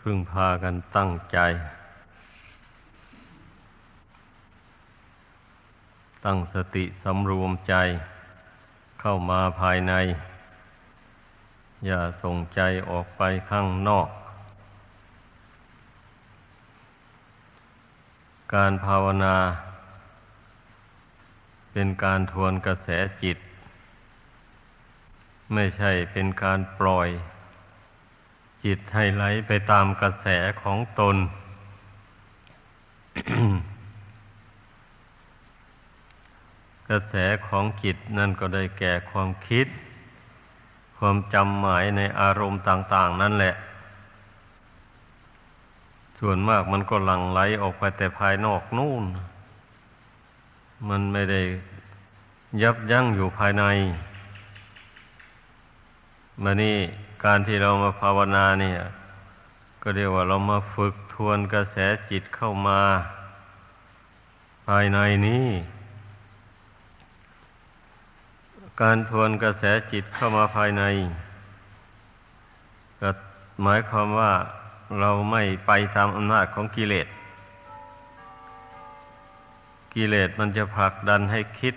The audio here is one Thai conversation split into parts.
พึ่งพากันตั้งใจ ตั้งสติสำรวมใจ เข้ามาภายใน อย่าส่งใจออกไปข้างนอก การภาวนา เป็นการทวนกระแสจิต ไม่ใช่เป็นการปล่อย จิตให้ไหลไปตามกระแสของตน กระแสของจิตนั่นก็ได้แก่ความคิด ความจำหมายในอารมณ์ต่าง ๆ นั่นแหละ ส่วนมากมันก็หลั่งไหลออกไปแต่ภายนอกนู่น มันไม่ได้ยับยั้งอยู่ภายในมานี่ การที่เรามาภาวนาเนี่ย ก็เรียกว่าเรามาฝึกทวนกระแสจิตเข้ามา ภายในนี้ การทวนกระแสจิตเข้ามาภายใน ก็หมายความว่าเราไม่ไปตามอำนาจของกิเลส กิเลสมันจะผลักดันให้คิด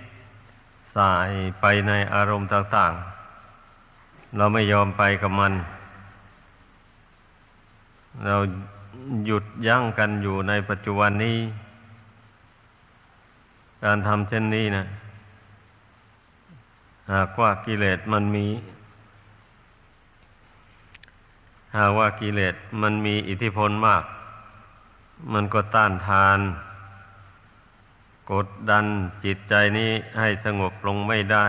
สายไปในอารมณ์ต่าง ๆ เราไม่ยอมไปกับมัน เราหยุดยั้งกันอยู่ในปัจจุบันนี้ การทำเช่นนี้นะหากว่ากิเลสมันมี หากว่ากิเลสมันมีอิทธิพลมาก มันก็ต้านทาน กดดันจิตใจนี้ให้สงบลงไม่ได้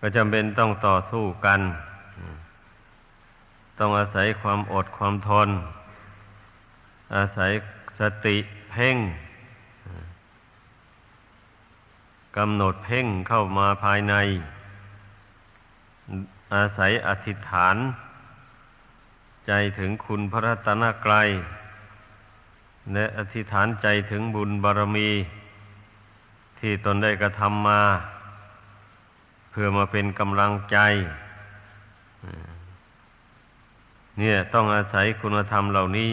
ก็จำเป็นต้องต่อสู้กัน ต้องอาศัยความอดความทน อาศัยสติเพ่งกำหนดเพ่งเข้ามาภายใน อาศัยอธิษฐาน ใจถึงคุณพระรัตนกรัยและอธิษฐานใจถึงบุญบารมี ที่ตนได้กระทำมา พื่อมาเป็นกำลังใจ เนี่ยต้องอาศัยคุณธรรมเหล่านี้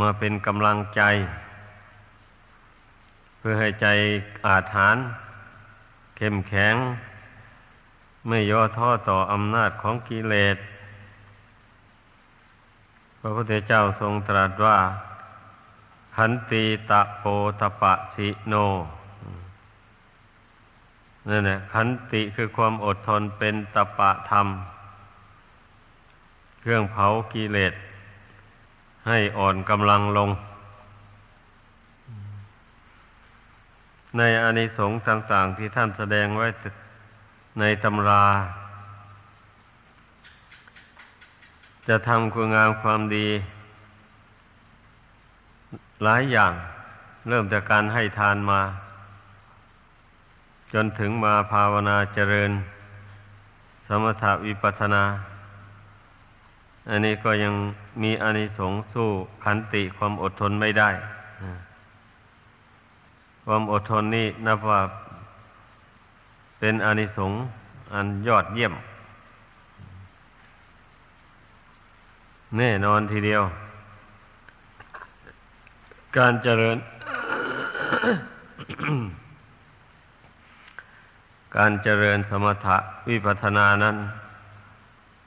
มาเป็นกำลังใจ เพื่อให้ใจอาถานเข้มแข็ง ไม่ย่อท้อต่ออำนาจของกิเลสพระพุทธเจ้าทรงตรัสว่าขันติตะโปตปะสิโน นั่นแหละขันติคือความอดทนเป็นตปะธรรม เครื่องเผากิเลสให้อ่อนกำลังลง ในอานิสงส์ต่าง ๆ ที่ท่านแสดงไว้ในตำรา จะทำคุณงามความดี หลายอย่าง เริ่มจากการให้ทานมา จนถึงมาภาวนาเจริญ สมถวิปัสนา อันนี้ก็ยังมีอานิสงส์สู้ขันติความอดทนไม่ได้ ความอดทนนี่นับว่าเป็นอานิสงส์อันยอดเยี่ยม แน่นอนทีเดียว การเจริญ การเจริญสมถะวิปัสนานั้น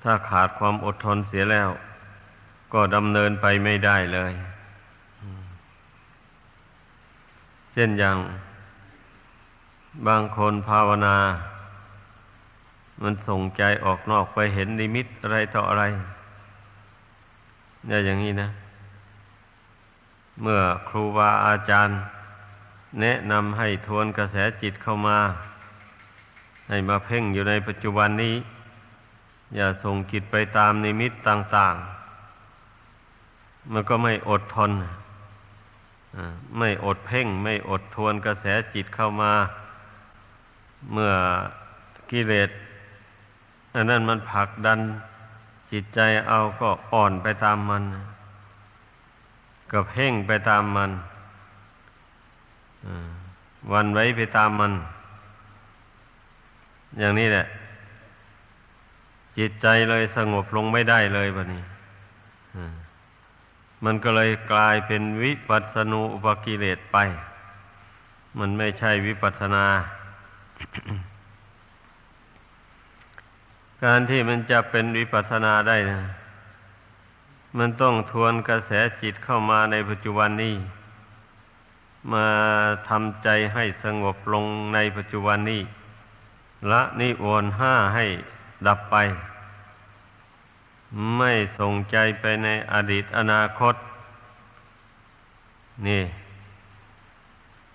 ถ้าขาดความอดทนเสียแล้ว ก็ดำเนินไปไม่ได้เลย เช่นอย่าง บางคนภาวนา มันส่งใจออกนอกไปเห็นนิมิตอะไรต่ออะไรเนี่ยอย่างนี้นะ เมื่อครูบาอาจารย์ แนะนำให้ทวนกระแสจิตเข้ามา ให้มาเพ่งอยู่ในปัจจุบันนี้ อย่าส่งจิตไปตามนิมิตต่าง ๆ มันก็ไม่อดทนไม่อดเพ่ง ไม่อดทวนกระแสจิตเข้ามา เมื่อกิเลสอันนั้นมันผลักดันจิตใจเอาก็อ่อนไปตามมัน ก็เพ่งไปตามมันวันไว้ไปตามมัน อย่างนี้แหละ จิตใจเลยสงบลงไม่ได้เลยแบบนี้มันก็เลยกลายเป็นวิปัสสนูอุปกิเลสไป มันไม่ใช่วิปัสนา การที่มันจะเป็นวิปัสสนาได้นะมันต้องทวนกระแสจิตเข้ามาในปัจจุบันนี้ มาทำใจให้สงบลงในปัจจุบันนี้ ละนิวรณ์ห้าให้ดับไป ไม่ส่งใจไปในอดีตอนาคต นี่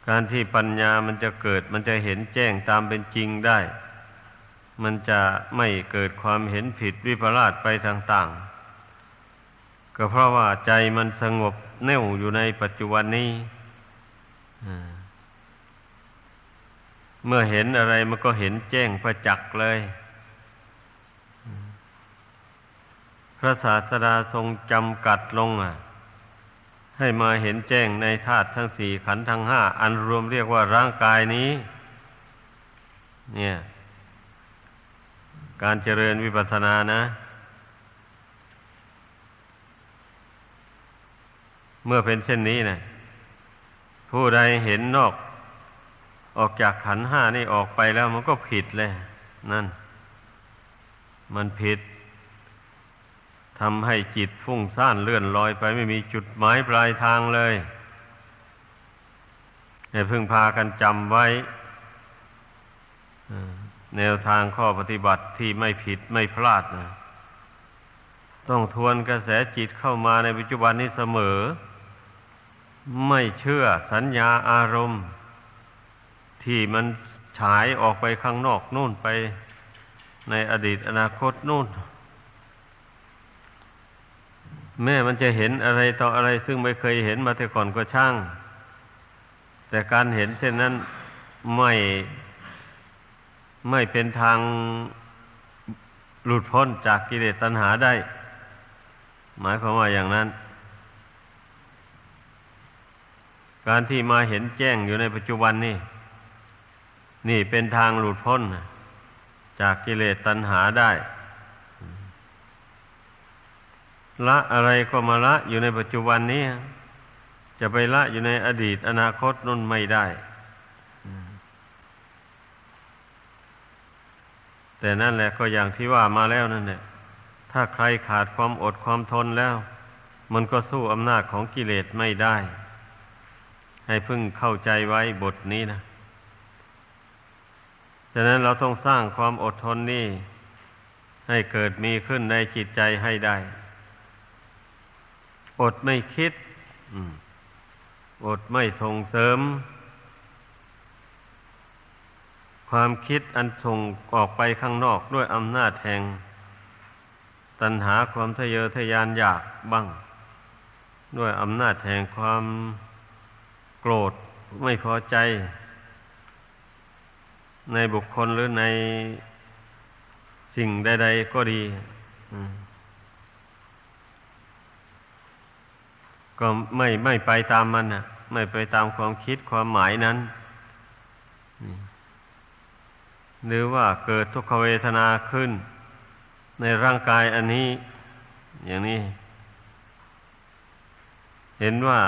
การที่ปัญญามันจะเกิด มันจะเห็นแจ้งตามเป็นจริงได้ มันจะไม่เกิดความเห็นผิดวิปลาสไปต่างๆ ก็เพราะว่าใจมันสงบแน่วอยู่ในปัจจุบันนี้ เมื่อเห็นอะไรมันก็เห็นแจ้งประจักษ์เลย พระศาสดาทรงจำกัดลงอะ ให้มาเห็นแจ้งในธาตุทั้งสี่ขันธ์ทั้งห้าอันรวมเรียกว่าร่างกายนี้ เนี่ย การเจริญวิปัสสนานะเมื่อเป็นเช่นนี้นะผู้ใดเห็นนอก ออกจากขันห้านี่ออกไปแล้วมันก็ผิดเลยนั่น มันผิดทำให้จิตฟุ้งซ่านเลื่อนลอยไปไม่มีจุดหมายปลายทางเลยให้พึงพากันจำไว้แนวทางข้อปฏิบัติที่ไม่ผิดไม่พลาดนะต้องทวนกระแสจิตเข้ามาในปัจจุบันนี้เสมอ ไม่เชื่อสัญญาอารมณ์ ที่มันฉายออกไปข้างนอกนู่นไปในอดีตอนาคตนู่น แม่มันจะเห็นอะไรต่ออะไรซึ่งไม่เคยเห็นมาแต่ก่อนก็ช่าง แต่การเห็นเช่นนั้นไม่ไม่เป็นทางหลุดพ้นจากกิเลสตัณหาได้ หมายความว่าอย่างนั้น การที่มาเห็นแจ้งอยู่ในปัจจุบันนี่ นี่เป็นทางหลุดพ้น จากกิเลสตัณหาได้ ละอะไรก็มาละอยู่ในปัจจุบันนี้ จะไปละอยู่ในอดีตอนาคตนั่นไม่ได้ แต่นั่นแหละก็อย่างที่ว่ามาแล้วนั่นแหละถ้าใครขาดความอดความทนแล้ว มันก็สู้อำนาจของกิเลสไม่ได้ ให้พึ่งเข้าใจไว้บทนี้นะ ฉะนั้นเราต้องสร้างความอดทนนี้ให้เกิดมีขึ้นในจิตใจให้ได้ อดไม่คิด อดไม่ส่งเสริม ความคิดอันส่งออกไปข้างนอกด้วยอำนาจแห่ง ตัณหาความทะเยอทะยานอยากบ้าง ด้วยอำนาจแห่งความโกรธไม่พอใจ ในบุคคลหรือในสิ่งใด ๆ ก็ดีก็ไม่ไม่ไปตามมันนะไม่ไปตามความคิดความหมายนั้นหรือว่าเกิดทุกขเวทนาขึ้น ในร่างกายอันนี้ อย่างนี้ เห็นว่า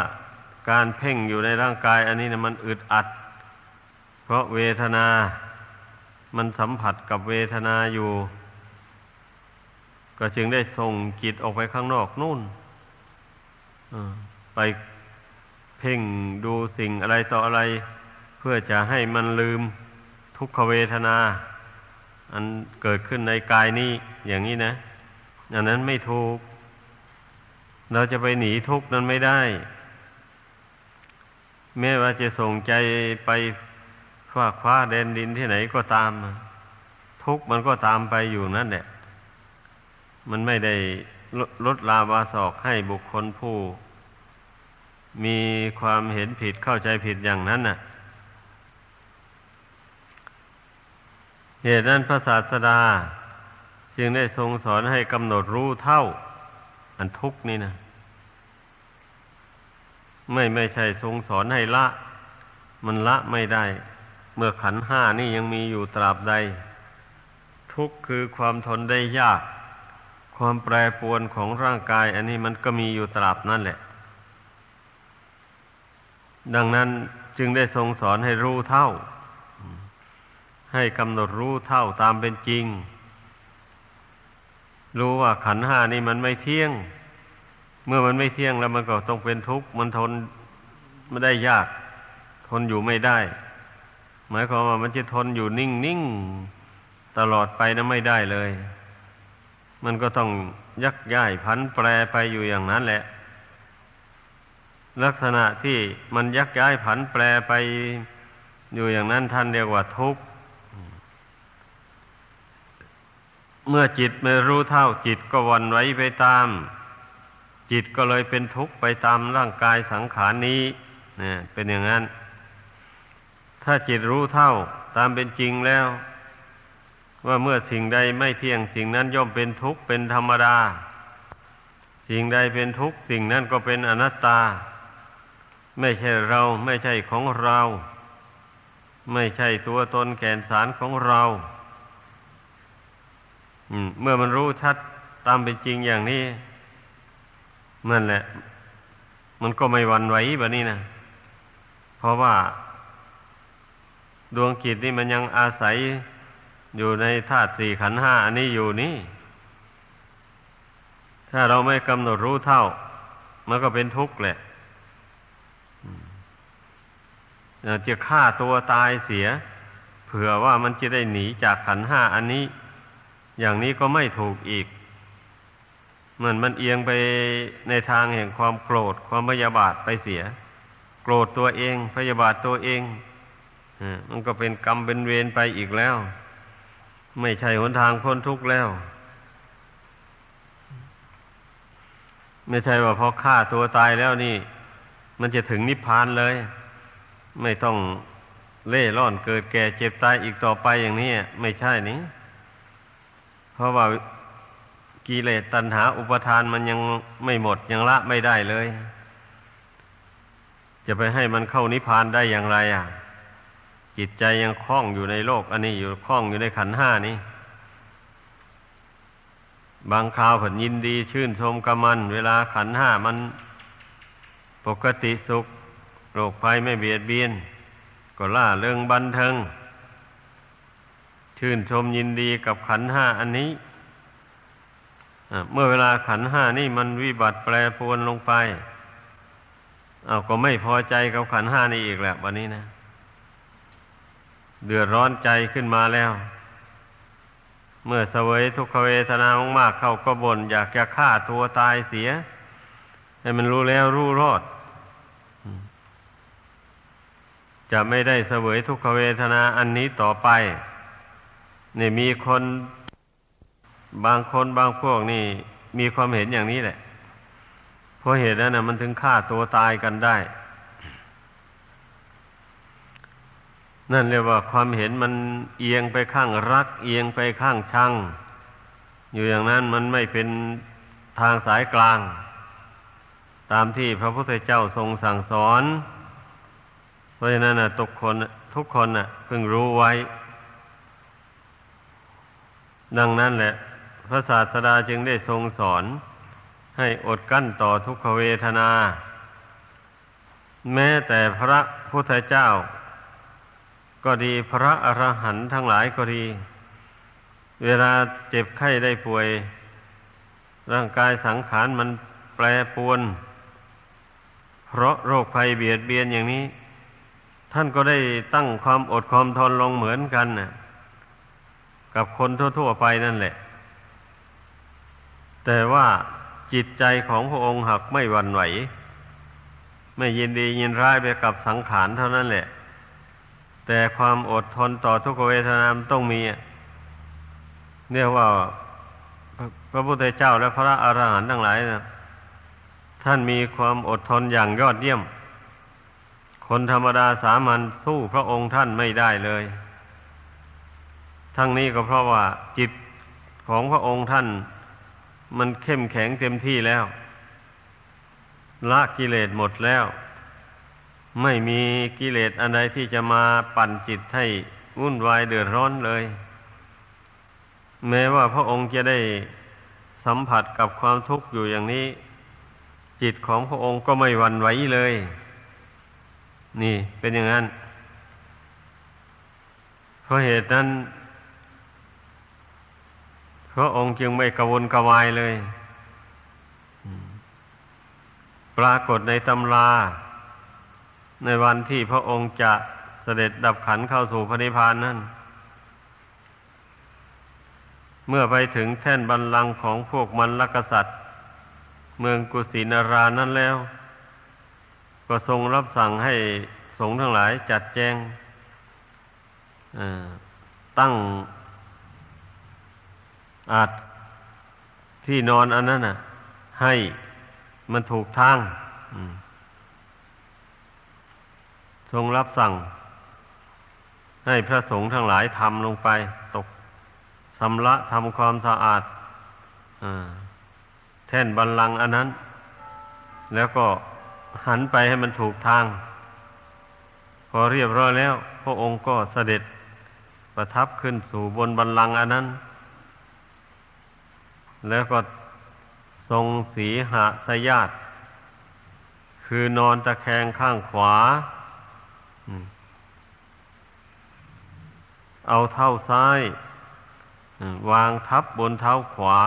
การเพ่งอยู่ในร่างกายอันนี้นะมันอึดอัด เพราะเวทนา มันสัมผัสกับเวทนาอยู่ ก็จึงได้ส่งจิตออกไปข้างนอกนู่นไปเพ่งดูสิ่งอะไรต่ออะไร เพื่อจะให้มันลืมทุกขเวทนา อันเกิดขึ้นในกายนี้อย่างนี้นะอันนั้นไม่ถูก เราจะไปหนีทุกนั้นไม่ได้ แม้ว่าจะส่งใจไป ฟากฟ้าแดนดินที่ไหนก็ตาม ทุกมันก็ตามไปอยู่นั่นแหละ มันไม่ได้ลดลาวาสอกให้บุคคลผู้ มีความเห็นผิดเข้าใจผิดอย่างนั้นน่ะ เหตุนั้นพระศาสดา จึงได้ทรงสอนให้กำหนดรู้เท่า อันทุกนี่นะไม่ไม่ใช่ทรงสอนให้ละ มันละไม่ได้ เมื่อขันห้านี่ยังมีอยู่ตราบใด ทุกข์คือความทนได้ยาก ความแปรปวนของร่างกาย อันนี้มันก็มีอยู่ตราบนั่นแหละ ดังนั้นจึงได้ทรงสอนให้รู้เท่า ให้กำหนดรู้เท่าตามเป็นจริง รู้ว่าขันห้านี่มันไม่เที่ยง เมื่อมันไม่เที่ยงแล้วมันก็ต้องเป็นทุกข์ มันทนไม่ได้ยาก ทนอยู่ไม่ได้ หมายความว่ามันจะทนอยู่นิ่งนิ่งตลอดไปนะไม่ได้เลย มันก็ต้องยักย้ายพันแปรไปอยู่อย่างนั้นแหละ ลักษณะที่มันยักย้ายผันแปรไปอยู่อย่างนั้นท่านเรียกว่าทุกข์เมื่อจิตไม่รู้เท่าจิตก็วันไว้ไปตาม จิตก็เลยเป็นทุกข์ไปตามร่างกายสังขารนี้เนี่ยเป็นอย่างนั้น ถ้าจิตรู้เท่าตามเป็นจริงแล้ว ว่าเมื่อสิ่งใดไม่เที่ยงสิ่งนั้นย่อมเป็นทุกข์เป็นธรรมดา สิ่งใดเป็นทุกข์สิ่งนั้นก็เป็นอนัตตา ไม่ใช่เราไม่ใช่ของเรา ไม่ใช่ตัวตนแก่นสารของเราเมื่อมันรู้ชัดตามเป็นจริงอย่างนี้นั่นแหละ มันก็ไม่วันไหวแบบนี้นะเพราะว่า ดวงกิจนี่มันยังอาศัยอยู่ในธาตุสี่ขันห้าอันนี้อยู่นี่ ถ้าเราไม่กำหนดรู้เท่า มันก็เป็นทุกข์แหละจะฆ่าตัวตายเสีย เผื่อว่ามันจะได้หนีจากขันห้าอันนี้ อย่างนี้ก็ไม่ถูกอีก เหมันมันเอียงไปในทางแห่งความโกรธความพยาบาทไปเสีย โกรธตัวเอง พยาบาทตัวเอง มันก็เป็นกรรมเป็นเวรไปอีกแล้ว ไม่ใช่หนทางพ้นทุกข์แล้ว ไม่ใช่ว่าพอฆ่าตัวตายแล้วนี่ มันจะถึงนิพพานเลย ไม่ต้องเล่ร่อนเกิดแก่เจ็บตายอีกต่อไปอย่างนี้ไม่ใช่นี้เพราะว่ากิเลสตัณหาอุปทานมันยังไม่หมดยังละไม่ได้เลย จะไปให้มันเข้านิพพานได้อย่างไร อะ จิตใจยังคล้องอยู่ในโลก อันนี้อยู่คล้องอยู่ในขันห้านี้ บางคราวผลยินดีชื่นชมกับมัน เวลาขันห้ามันปกติสุขโรคภัยไม่เบียดเบียน ก็ล่าเริงบันเทิง ชื่นชมยินดีกับขันห้าอันนี้เมื่อเวลาขันห้านี่มันวิบัติแปรปรวนลงไป เอาก็ไม่พอใจกับขันห้านี่อีกแหละวันนี้นะ เดือดร้อนใจขึ้นมาแล้ว เมื่อเสวยทุกขเวทนามากๆเข้าก็บน่นอยากจะฆ่าตัวตายเสีย ให้มันรู้แล้วรู้รอด จะไม่ได้เสวยทุกขเวทนาอันนี้ต่อไปนี่มีคนบางคนบางพวกนี่ มีความเห็นอย่างนี้แหละ เพราะเหตุนั้นนะมันถึงฆ่าตัวตายกันได้ นั่นเรียกว่าความเห็นมันเอียงไปข้างรัก เอียงไปข้างชัง อยู่อย่างนั้นมันไม่เป็นทางสายกลาง ตามที่พระพุทธเจ้าทรงสั่งสอน เพราะฉะนั้นนะทุกคนทุกคนนะเพิ่งรู้ไว้ ดังนั้นแหละ พระศาสดาจึงได้ทรงสอน ให้อดกั้นต่อทุกขเวทนา แม้แต่พระพุทธเจ้า ก็ดีพระอรหันต์ทั้งหลายก็ดี เวลาเจ็บไข้ได้ป่วย ร่างกายสังขารมันแปรปวน เพราะโรคภัยเบียดเบียนอย่างนี้ ท่านก็ได้ตั้งความอดความทนลงเหมือนกันนะกับคนทั่ว ๆ ไปนั่นแหละ แต่ว่าจิตใจของพระองค์หักไม่หวั่นไหว ไม่ยินดียินร้ายไปกับสังขารเท่านั้นแหละ แต่ความอดทนต่อทุกเวทนามต้องมีเรียกว่าพระพุทธเจ้าและพระอรหันต์ทั้งหลายนะท่านมีความอดทนอย่างยอดเยี่ยม คนธรรมดาสามัญสู้พระองค์ท่านไม่ได้เลย ทั้งนี้ก็เพราะว่าจิตของพระองค์ท่าน มันเข้มแข็งเต็มที่แล้วละกิเลสหมดแล้ว ไม่มีกิเลสอันใดที่จะมาปั่นจิตให้วุ่นวายเดือดร้อนเลย แม้ว่าพระองค์จะได้สัมผัสกับความทุกข์อยู่อย่างนี้ จิตของพระองค์ก็ไม่หวั่นไหวเลย นี่เป็นอย่างนั้น เพราะเหตุนั้น พระองค์จึงไม่กระวนกระวายเลย ปรากฏในตำรา ในวันที่พระองค์จะเสด็จดับขันเข้าสู่พระนิพพานนั่นเมื่อไปถึงแท่นบันลังของพวกมันลกษัตริย์ เมืองกุสินารานั้นแล้ว ก็ทรงรับสั่งให้สงฆ์ทั้งหลายจัดแจงตั้งอาจที่นอนอันนั้นน่ะ ให้มันถูกทาง ทรงรับสั่ง ให้พระสงฆ์ทั้งหลายทำลงไป ตกสำละทำความสะอาดแท่นบันลังอันนั้น แล้วก็หันไปให้มันถูกทาง พอเรียบร้อยแล้ว พระองค์ก็เสด็จประทับขึ้นสู่บนบันลังอันนั้น แล้วก็ทรงสีหะสยาตคือนอนตะแคงข้างขวา เอาเท้าซ้าย วางทับบนเท้าขวา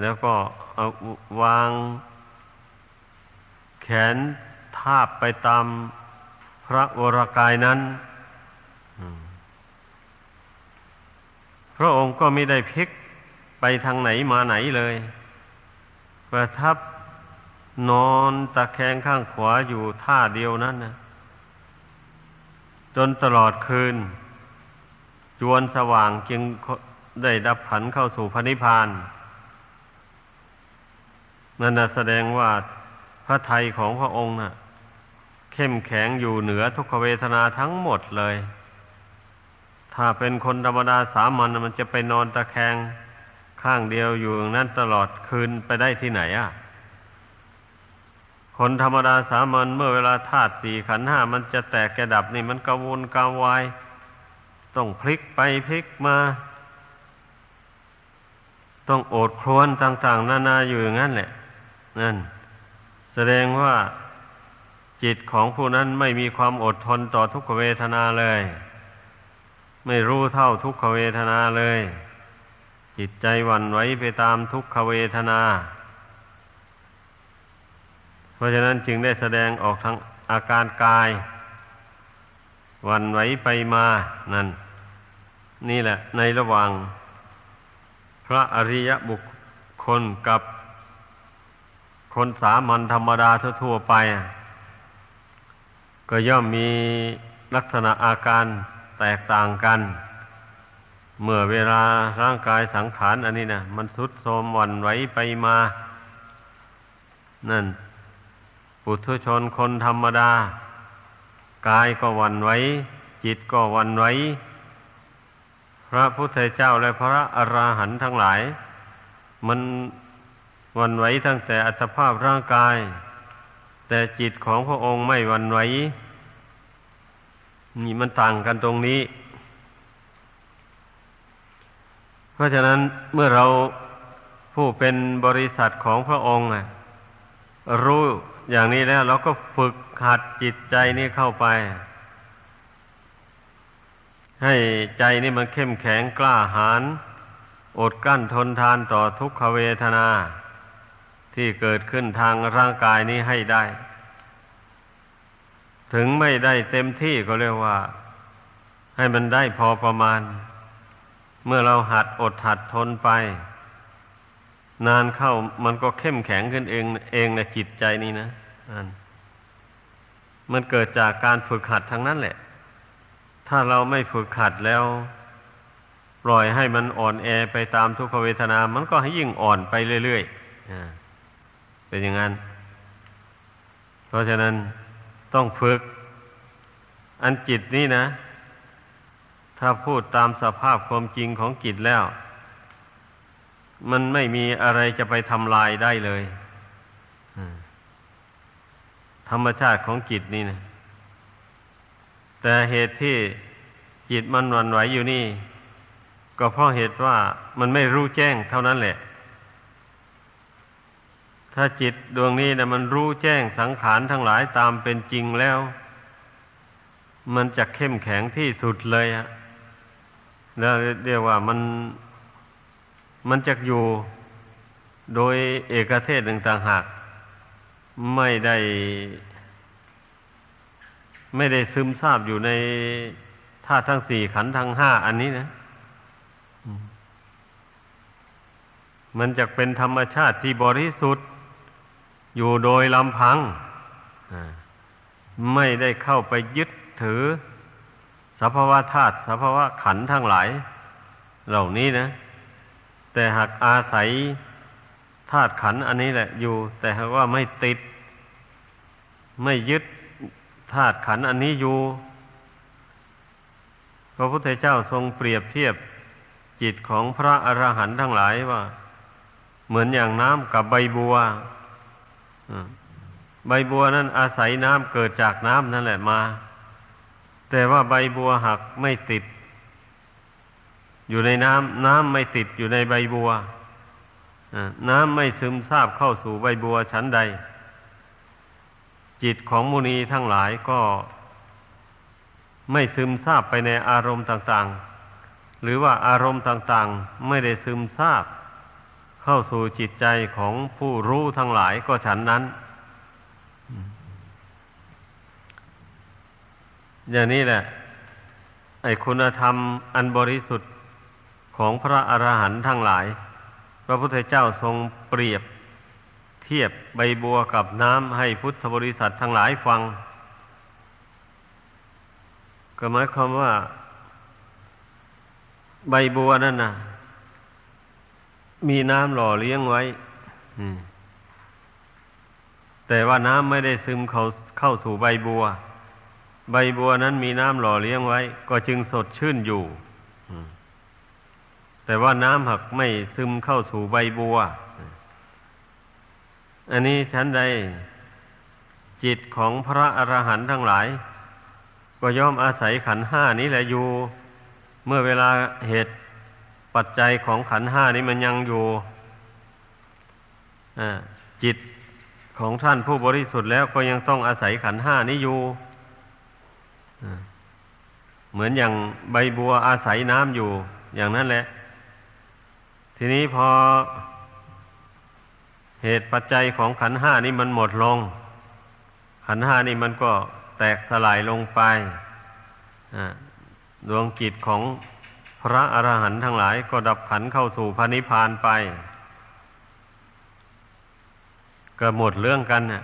แล้วก็เอาวางแขนทาบไปตามพระวรากายนั้น พระองค์ก็ไม่ได้พลิกไปทางไหนมาไหนเลย ประทับนอนตะแคงข้างขวาอยู่ท่าเดียวนั้นนะ จนตลอดคืน จวนสว่างจึงได้ดับผันเข้าสู่พระนิพพาน นั่นแสดงว่าพระไทยของพระองค์น่ะ เข้มแข็งอยู่เหนือทุกขเวทนาทั้งหมดเลย ถ้าเป็นคนธรรมดาสามัญมันจะไปนอนตะแคงข้างเดียวอยู่นั้นตลอดคืนไปได้ที่ไหนอะ คนธรรมดาสามัญเมื่อเวลาธาตุสี่ขันห้ามันจะแตกแกดับนี่มันกระวนกระวาย ต้องพลิกไปพลิกมา ต้องโอดครวนต่าง ๆ นานาอยู่อย่างนั้นแหละ นั่น แสดงว่าจิตของผู้นั้นไม่มีความอดทนต่อทุกขเวทนาเลย ไม่รู้เท่าทุกขเวทนาเลย จิตใจวันไหวไปตามทุกขเวทนา เพราะฉะนั้นจึงได้แสดงออกทางอาการกายวันไหวไปมานั่น นี่แหละ ในระหว่างพระอริยบุคคลกับคนสามัญธรรมดาทั่วไป ก็ย่อมมีลักษณะอาการแตกต่างกัน เมื่อเวลาร่างกายสังขารอันนี้นะมันสุดโทมวันไหวไปมา นั่น ปุถุชนคนธรรมดา กายก็วันไหวจิตก็วันไหวพระพุทธเจ้าและพระอราหันต์ทั้งหลาย มันวันไหวตั้งแต่อัตภาพร่างกาย แต่จิตของพระองค์ไม่วันไหวนี่มันต่างกันตรงนี้ เพราะฉะนั้นเมื่อเราผู้เป็นบริษัทของพระองค์รู้ อย่างนี้แล้วเราก็ฝึกหัดจิตใจนี้เข้าไป ให้ใจนี่มันเข้มแข็งกล้าหาญอดกั้นทนทานต่อทุกขเวทนา ที่เกิดขึ้นทางร่างกายนี้ให้ได้ ถึงไม่ได้เต็มที่ก็เรียกว่า ให้มันได้พอประมาณ เมื่อเราหัดอดหัดทนไป นานเข้ามันก็เข้มแข็งขึ้นเองเองในจิตใจนี้นะมันเกิดจากการฝึกหัดทั้งนั้นแหละ ถ้าเราไม่ฝึกขัดแล้ว ปล่อยให้มันอ่อนแอไปตามทุกขเวทนา มันก็ให้ยิ่งอ่อนไปเรื่อยๆเป็นอย่างนั้น เพราะฉะนั้นต้องฝึก อันจิตนี่นะ ถ้าพูดตามสภาพความจริงของจิตแล้ว มันไม่มีอะไรจะไปทำลายได้เลย ธรรมชาติของจิตนี่นะแต่เหตุที่จิตมันหวั่นไหวอยู่นี่ ก็เพราะเหตุว่ามันไม่รู้แจ้งเท่านั้นแหละ ถ้าจิตดวงนี้นะมันรู้แจ้งสังขารทั้งหลายตามเป็นจริงแล้ว มันจะเข้มแข็งที่สุดเลยอะแล้วเรียกว่ามัน มันจะอยู่โดยเอกเทศหนึ่งต่างหาก ไม่ได้ ไม่ได้ซึมซาบอยู่ในธาตุทั้งสี่ขันธ์ทั้งห้าอันนี้นะ มันจะเป็นธรรมชาติที่บริสุทธิ์ อยู่โดยลำพัง ไม่ได้เข้าไปยึดถือสภาวะธาตุสภาวะขันธ์ทั้งหลาย เหล่านี้นะ แต่หากอาศัยธาตุขันธ์อันนี้แหละอยู่ แต่หากว่าไม่ติด ไม่ยึดธาตุขันธ์อันนี้อยู่พระพุทธเจ้าทรงเปรียบเทียบจิตของพระอรหันต์ทั้งหลายว่า เหมือนอย่างน้ำกับใบบัวใบบัวนั้นอาศัยน้ำเกิดจากน้ำนั่นแหละมา แต่ว่าใบบัวหักไม่ติด อยู่ในน้ำน้ำไม่ติดอยู่ในใบบัวน้ำไม่ซึมซาบเข้าสู่ใบบัวชั้นใด จิตของมุนีทั้งหลายก็ ไม่ซึมซาบไปในอารมณ์ต่างๆ หรือว่าอารมณ์ต่างๆ ไม่ได้ซึมซาบ เข้าสู่จิตใจของผู้รู้ทั้งหลายก็ฉันนั้น อย่างนี้แหละ ไอคุณธรรมอันบริสุทธิ์ ของพระอรหันต์ทั้งหลาย พระพุทธเจ้าทรงเปรียบเทียบใบบัวกับน้ำให้พุทธบริษัททั้งหลายฟัง ก็หมายความว่า ใบบัวนั่นนะมีน้ำหล่อเลี้ยงไว้แต่ว่าน้ำไม่ได้ซึมเข้าเข้าสู่ใบบัว ใบบัวนั้นมีน้ำหล่อเลี้ยงไว้ ก็จึงสดชื่นอยู่ แต่ว่าน้ำหักไม่ซึมเข้าสู่ใบบัว อันนี้ฉันใดจิตของพระอรหันต์ทั้งหลาย ก็ย่อมอาศัยขันห้านี้แหละอยู่ เมื่อเวลาเหตุปัจจัยของขันห้านี้มันยังอยู่จิตของท่านผู้บริสุทธิ์แล้วก็ยังต้องอาศัยขันห้านี้อยู่เหมือนอย่างใบบัวอาศัยน้ำอยู่อย่างนั้นแหละ ทีนี้พอเหตุปัจจัยของขันห้านี้มันหมดลง ขันห้านี้มันก็แตกสลายลงไปดวงกิจของพระอรหันต์ทั้งหลายก็ดับขันเข้าสู่พระนิพพานไปก็หมดเรื่องกันน่ะ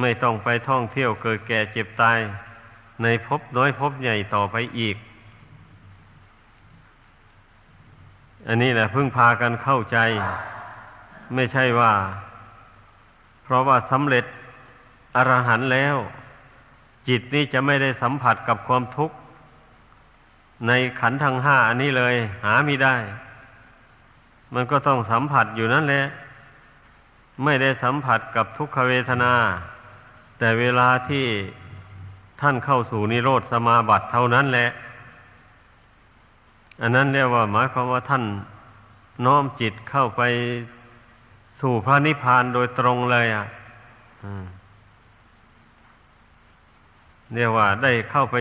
ไม่ต้องไปท่องเที่ยวเกิดแก่เจ็บตาย ในภพน้อยภพใหญ่ต่อไปอีก อันนี้แหละพึ่งพากันเข้าใจ ไม่ใช่ว่า เพราะว่าสำเร็จอรหันต์แล้ว จิตนี้จะไม่ได้สัมผัสกับความทุกข์ ในขันธ์ทั้งห้าอันนี้เลย หาไม่ได้ มันก็ต้องสัมผัสอยู่นั่นแหละไม่ได้สัมผัสกับทุกขเวทนา แต่เวลาที่ท่านเข้าสู่นิโรธสมาบัติเท่านั้นแหละ อันนั้นเรียกว่าหมายความว่าท่านน้อมจิตเข้าไปสู่พระนิพพานโดยตรงเลยอะเรียกว่าได้เข้าไป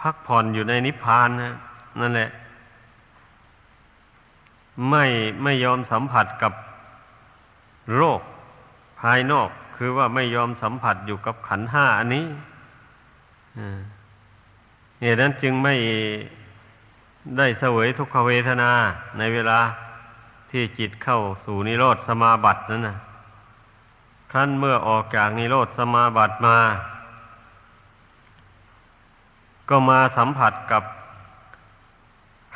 พักผ่อนอยู่ในนิพพานนะนั่นแหละ ไม่ไม่ยอมสัมผัสกับโรคภายนอก คือว่าไม่ยอมสัมผัสอยู่กับขันห้าอันนี้เหตุนั้นจึงไม่ ได้เสวยทุกขเวทนาในเวลาที่จิตเข้าสู่นิโรธสมาบัตินั้นนะครั้นเมื่อออกจากนิโรธสมาบัติมา ก็มาสัมผัสกับ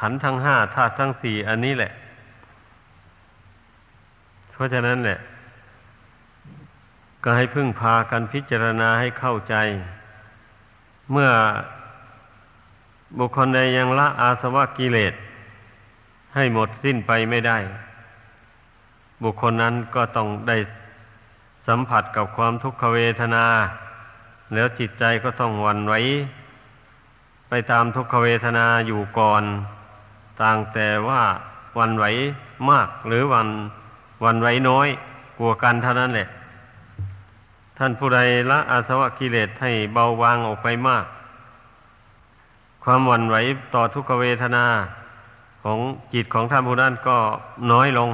ขันทั้งห้าธาตุทั้งสี่อันนี้แหละ เพราะฉะนั้นแหละ ก็ให้พึ่งพากันพิจารณาให้เข้าใจ เมื่อ บุคคลใดยังละอาสวะกิเลสให้หมดสิ้นไปไม่ได้ บุคคลนั้นก็ต้องได้สัมผัสกับความทุกขเวทนา แล้วจิตใจก็ต้องวันไหวไปตามทุกขเวทนาอยู่ก่อน ต่างแต่ว่าวันไหวมากหรือวันวันไหวน้อยกลัวกันเท่านั้นแหละ ท่านผู้ใดละอาสวะกิเลสให้เบาบางออกไปมาก ความหวั่นไหวต่อทุกขเวทนาของจิตของท่านผู้นั้นก็น้อยลง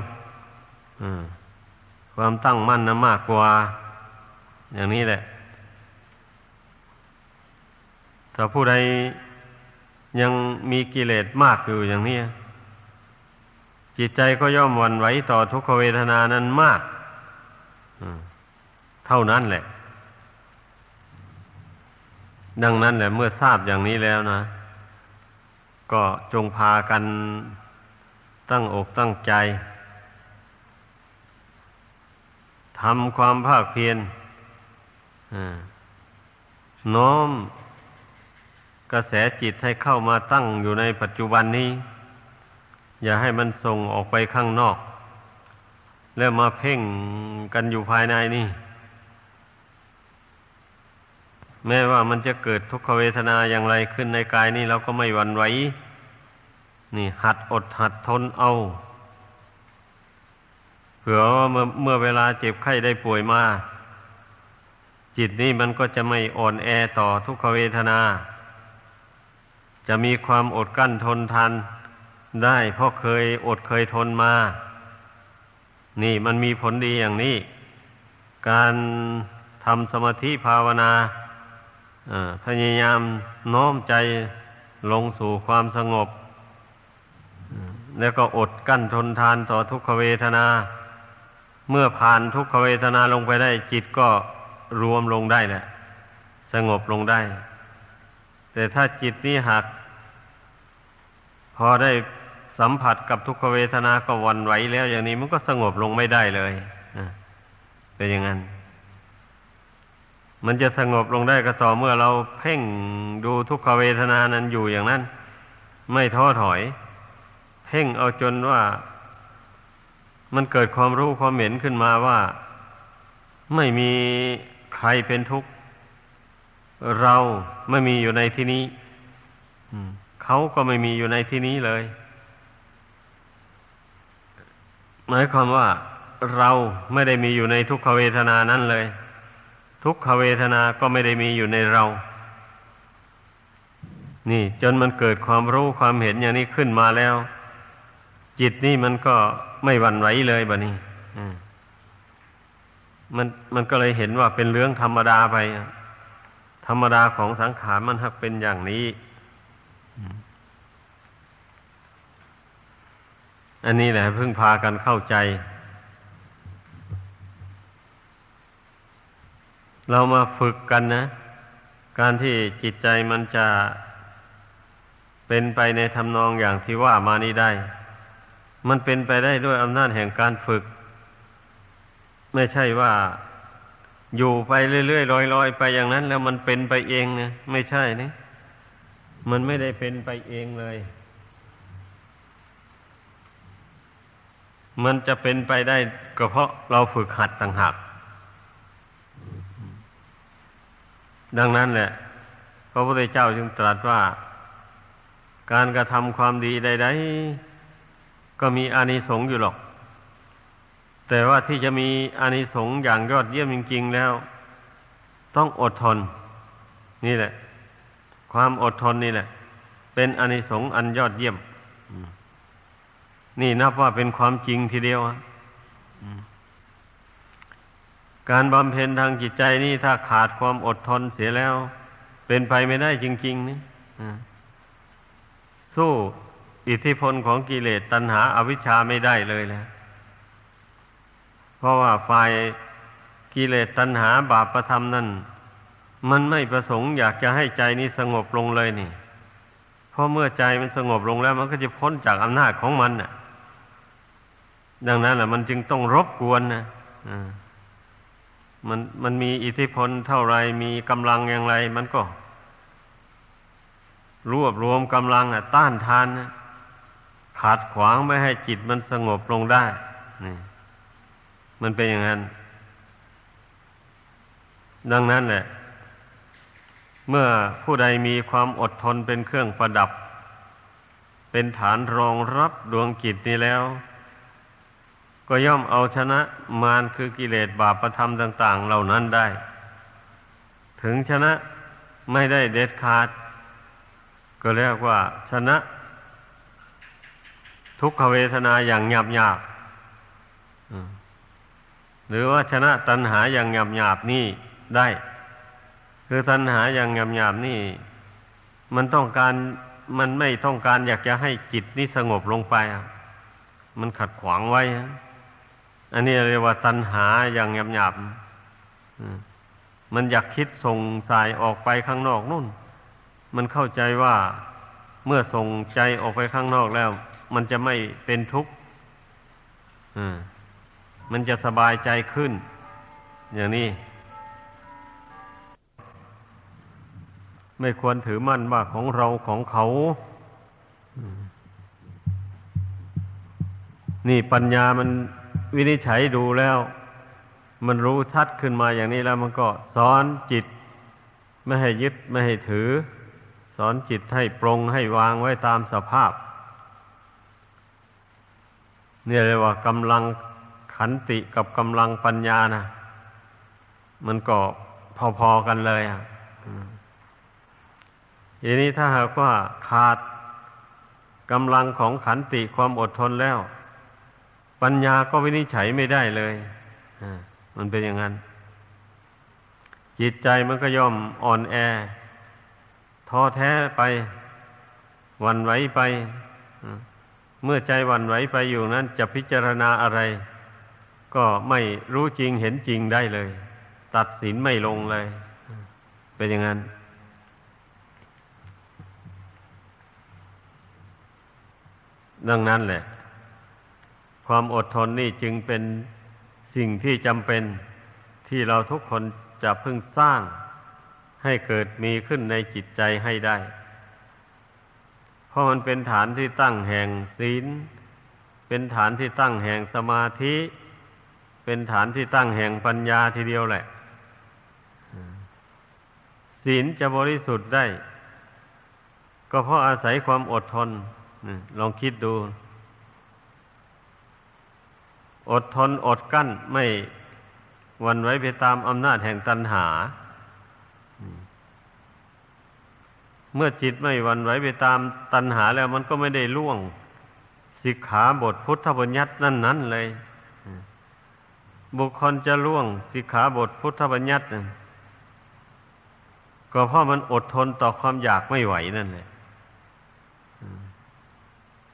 ความตั้งมั่นนะมากกว่า อย่างนี้แหละ ถ้าผู้ใดยังมีกิเลสมากอยู่อย่างนี้ จิตใจก็ย่อมวันไหวต่อทุกขเวทนานั้นมากเท่านั้นแหละ ดังนั้นแหละ เมื่อทราบอย่างนี้แล้วนะ ก็จงพากันตั้งอกตั้งใจทำความภาคเพียรน้อมกระแสจิตให้เข้ามาตั้งอยู่ในปัจจุบันนี้ อย่าให้มันส่งออกไปข้างนอก แล้วมาเพ่งกันอยู่ภายในนี่ แม้ว่ามันจะเกิดทุกขเวทนาอย่างไรขึ้นในกายนี่เราก็ไม่หวั่นไหวนี่ หัดอดหัดทนเอาเผื่อว่าเมื่อเมื่อเวลาเจ็บไข้ได้ป่วยมา จิตนี้มันก็จะไม่อ่อนแอต่อทุกขเวทนา จะมีความอดกั้นทนทานได้เพราะเคยอดเคยทนมา นี่มันมีผลดีอย่างนี้ การทำสมาธิภาวนา พยายามน้อมใจลงสู่ความสงบ แล้วก็อดกั้นทนทานต่อทุกขเวทนา เมื่อผ่านทุกขเวทนาลงไปได้จิตก็รวมลงได้แหละ สงบลงได้ แต่ถ้าจิตนี้หัก พอได้สัมผัสกับทุกขเวทนาก็วันไหวแล้วอย่างนี้มันก็สงบลงไม่ได้เลยเป็นอย่างนั้น มันจะสงบลงได้ก็ต่อเมื่อเราเพ่งดูทุกขเวทนานั้นอยู่อย่างนั้น ไม่ท้อถอย เพ่งเอาจนว่า มันเกิดความรู้ความเห็นขึ้นมาว่า ไม่มีใครเป็นทุกข์ เราไม่มีอยู่ในที่นี้เขาก็ไม่มีอยู่ในที่นี้เลย หมายความว่าเราไม่ได้มีอยู่ในทุกขเวทนานั้นเลย ทุกขเวทนาก็ไม่ได้มีอยู่ในเรา นี่ จนมันเกิดความรู้ความเห็นอย่างนี้ขึ้นมาแล้ว จิตนี่มันก็ไม่หวั่นไหวเลยบะนี้มันมันก็เลยเห็นว่าเป็นเรื่องธรรมดาไป ธรรมดาของสังขารมันหักเป็นอย่างนี้ อันนี้แหละเพิ่งพากันเข้าใจ เรามาฝึกกันนะ การที่จิตใจมันจะเป็นไปในทำนองอย่างที่ว่ามานี้ได้ มันเป็นไปได้ด้วยอำนาจแห่งการฝึก ไม่ใช่ว่าอยู่ไปเรื่อยๆลอยๆไปอย่างนั้น แล้วมันเป็นไปเองนะไม่ใช่นี่มันไม่ได้เป็นไปเองเลย มันจะเป็นไปได้ก็เพราะเราฝึกหัดต่างหาก ดังนั้นแหละพระพุทธเจ้าจึงตรัสว่า การกระทำความดีใด ๆ ก็มีอานิสงส์อยู่หรอก แต่ว่าที่จะมีอานิสงส์อย่างยอดเยี่ยมจริง ๆ แล้ว ต้องอดทน นี่แหละ ความอดทนนี่แหละ เป็นอานิสงส์อันยอดเยี่ยม นี่นับว่าเป็นความจริงทีเดียว การบำเพ็ญทางจิตใจนี่ถ้าขาดความอดทนเสียแล้ว เป็นไปไม่ได้จริงๆนี่สู้อิทธิพลของกิเลสตัณหาอาวิชชาไม่ได้เลยแหละเพราะว่าฝ่ายกิเลสตัณหาบาปประธรรมนั่น มันไม่ประสงค์อยากจะให้ใจนี้สงบลงเลยนี่เพราะเมื่อใจมันสงบลงแล้ว มันก็จะพ้นจากอำนาจของมันน่ะ ดังนั้นแหละมันจึงต้องรบกวนนะ มันมันมีอิทธิพลเท่าไรมีกำลังอย่างไร มันก็ รวบรวมกำลังอะ ต้านทานนะขัดขวางไม่ให้จิตมันสงบลงได้นี่มันเป็นอย่างนั้น ดังนั้นแหละ เมื่อผู้ใดมีความอดทนเป็นเครื่องประดับ เป็นฐานรองรับดวงจิตนี้แล้ว ก็ย่อมเอาชนะมารคือกิเลสบาปประธรรมต่าง ๆ เหล่านั้นได้ ถึงชนะไม่ได้เด็ดขาด ก็เรียกว่าชนะ ทุกขเวทนาอย่างหยาบหยาบหรือว่าชนะตัณหาอย่างหยาบหยาบนี่ได้ คือตัณหาอย่างหยาบหยาบนี่ มันต้องการมันไม่ต้องการอยากจะให้จิตนี้สงบลงไป มันขัดขวางไว้ อันนี้เรียกว่าตัณหาอย่างหยาบหยาบมันอยากคิดส่งสายออกไปข้างนอกนู่น มันเข้าใจว่าเมื่อส่งใจออกไปข้างนอกแล้ว มันจะไม่เป็นทุกข์มันจะสบายใจขึ้น อย่างนี้ ไม่ควรถือมั่นว่าของเราของเขานี่ปัญญามัน วินิจฉัยดูแล้ว มันรู้ชัดขึ้นมาอย่างนี้แล้วมันก็สอนจิต ไม่ให้ยึดไม่ให้ถือ สอนจิตให้ปรงให้วางไว้ตามสภาพ เนี่ยเรียกว่ากำลังขันติกับกำลังปัญญานะมันก็พอๆกันเลยอะทีนี้ถ้าหากว่าขาดกำลังของขันติความอดทนแล้ว ปัญญาก็วินิจฉัยไม่ได้เลยมันเป็นอย่างนั้น จิตใจมันก็ย่อมอ่อนแอท้อแท้ไปวันไหวไป เมื่อใจวันไหวไปอยู่นั้น จะพิจารณาอะไร ก็ไม่รู้จริงเห็นจริงได้เลย ตัดสินไม่ลงเลย เป็นอย่างนั้น ดังนั้นแหละ ความอดทนนี่จึงเป็นสิ่งที่จำเป็นที่เราทุกคนจะพึงสร้างให้เกิดมีขึ้นในจิตใจให้ได้ เพราะมันเป็นฐานที่ตั้งแห่งศีล เป็นฐานที่ตั้งแห่งสมาธิ เป็นฐานที่ตั้งแห่งปัญญาทีเดียวแหละ ศีลจะบริสุทธิ์ได้ ก็เพราะอาศัยความอดทนลองคิดดู อดทนอดกั้นไม่วันไว้ไปตามอำนาจแห่งตัณหา เมื่อจิตไม่วันไว้ไปตามตัณหาแล้วมันก็ไม่ได้ล่วงสิกขาบทพุทธบัญญัตินั่นนั้นเลย บุคคลจะล่วงสิกขาบทพุทธบัญญัติก็เพราะมันอดทนต่อความอยากไม่ไหวนั่นแหละ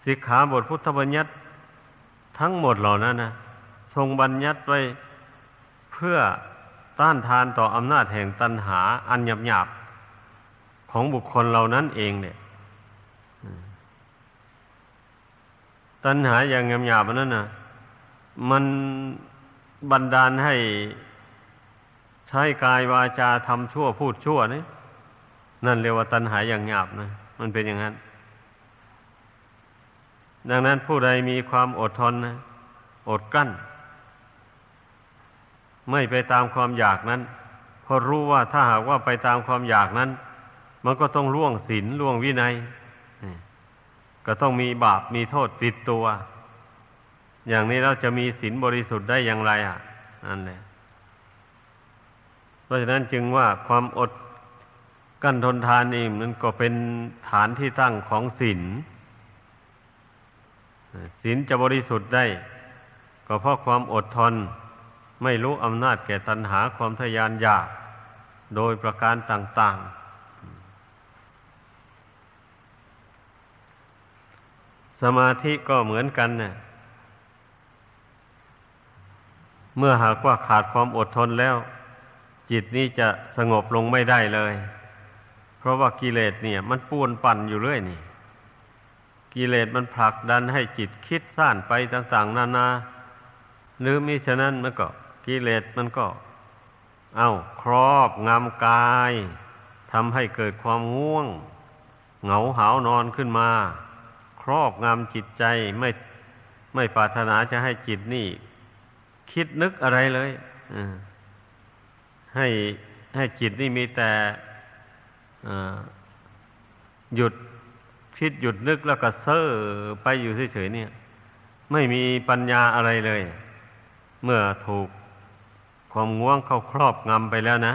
สิกขาบทพุทธบัญญัติ ทั้งหมดเหล่านั้นนะทรงบัญญัติไว้เพื่อต้านทานต่ออำนาจแห่งตัณหาอันหยาบหยาบของบุคคลเหล่านั้นเองเนี่ย ตัณหาอย่างหยาบหยาบนั้นนะมันบันดาลให้ใช้กายวาจาทำชั่วพูดชั่วนี่นั่นเรียกว่าตัณหาอย่างหยาบนะ มันเป็นอย่างนั้น ดังนั้นผู้ใดมีความอดทนนะอดกั้น ไม่ไปตามความอยากนั้นเพราะรู้ว่าถ้าหากว่าไปตามความอยากนั้น มันก็ต้องล่วงศีลล่วงวินัย ก็ต้องมีบาปมีโทษติดตัว อย่างนี้เราจะมีศีลบริสุทธิ์ได้อย่างไรอะนั่นแหละเพราะฉะนั้นจึงว่าความอดกั้นทนทานนี่มันก็เป็นฐานที่ตั้งของศีล ศีลจะบริสุทธิ์ได้ ก็เพราะความอดทน ไม่รู้อำนาจแก่ตัณหาความทยานอยาก โดยประการต่าง ๆ สมาธิก็เหมือนกันเนี่ยเมื่อหากว่าขาดความอดทนแล้ว จิตนี้จะสงบลงไม่ได้เลย เพราะว่ากิเลสเนี่ย มันปูนปั่นอยู่เรื่อยนี่ กิเลสมันผลักดันให้จิตคิดสร้างไปต่าง ๆ นานา หรือมิฉะนั้นมันก็กิเลสมันก็ เอาครอบงำกายทำให้เกิดความง่วง เหงาหานอนขึ้นมา ครอบงำจิตใจไม่ไม่ปรารถนาจะให้จิตนี่ คิดนึกอะไรเลยให้ให้จิตนี่มีแต่หยุด คิดหยุดนึกแล้วก็เซ่อไปอยู่เฉยๆเนี่ย ไม่มีปัญญาอะไรเลย เมื่อถูกความง่วงเข้าครอบงำไปแล้วนะ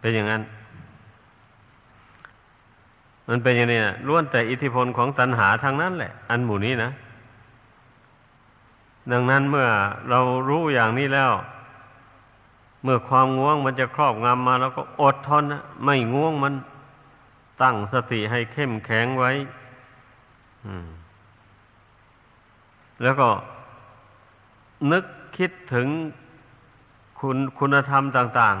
เป็นอย่างนั้น มันเป็นอย่างนี้นะล้วนแต่อิทธิพลของตัณหาทางนั้นแหละ อันหมู่นี้นะ ดังนั้นเมื่อเรารู้อย่างนี้แล้ว เมื่อความง่วงมันจะครอบงำมา แล้วก็อดทนนะไม่ง่วงมัน ตั้งสติให้เข้มแข็งไว้แล้วก็นึกคิดถึงคุณคุณธรรมต่าง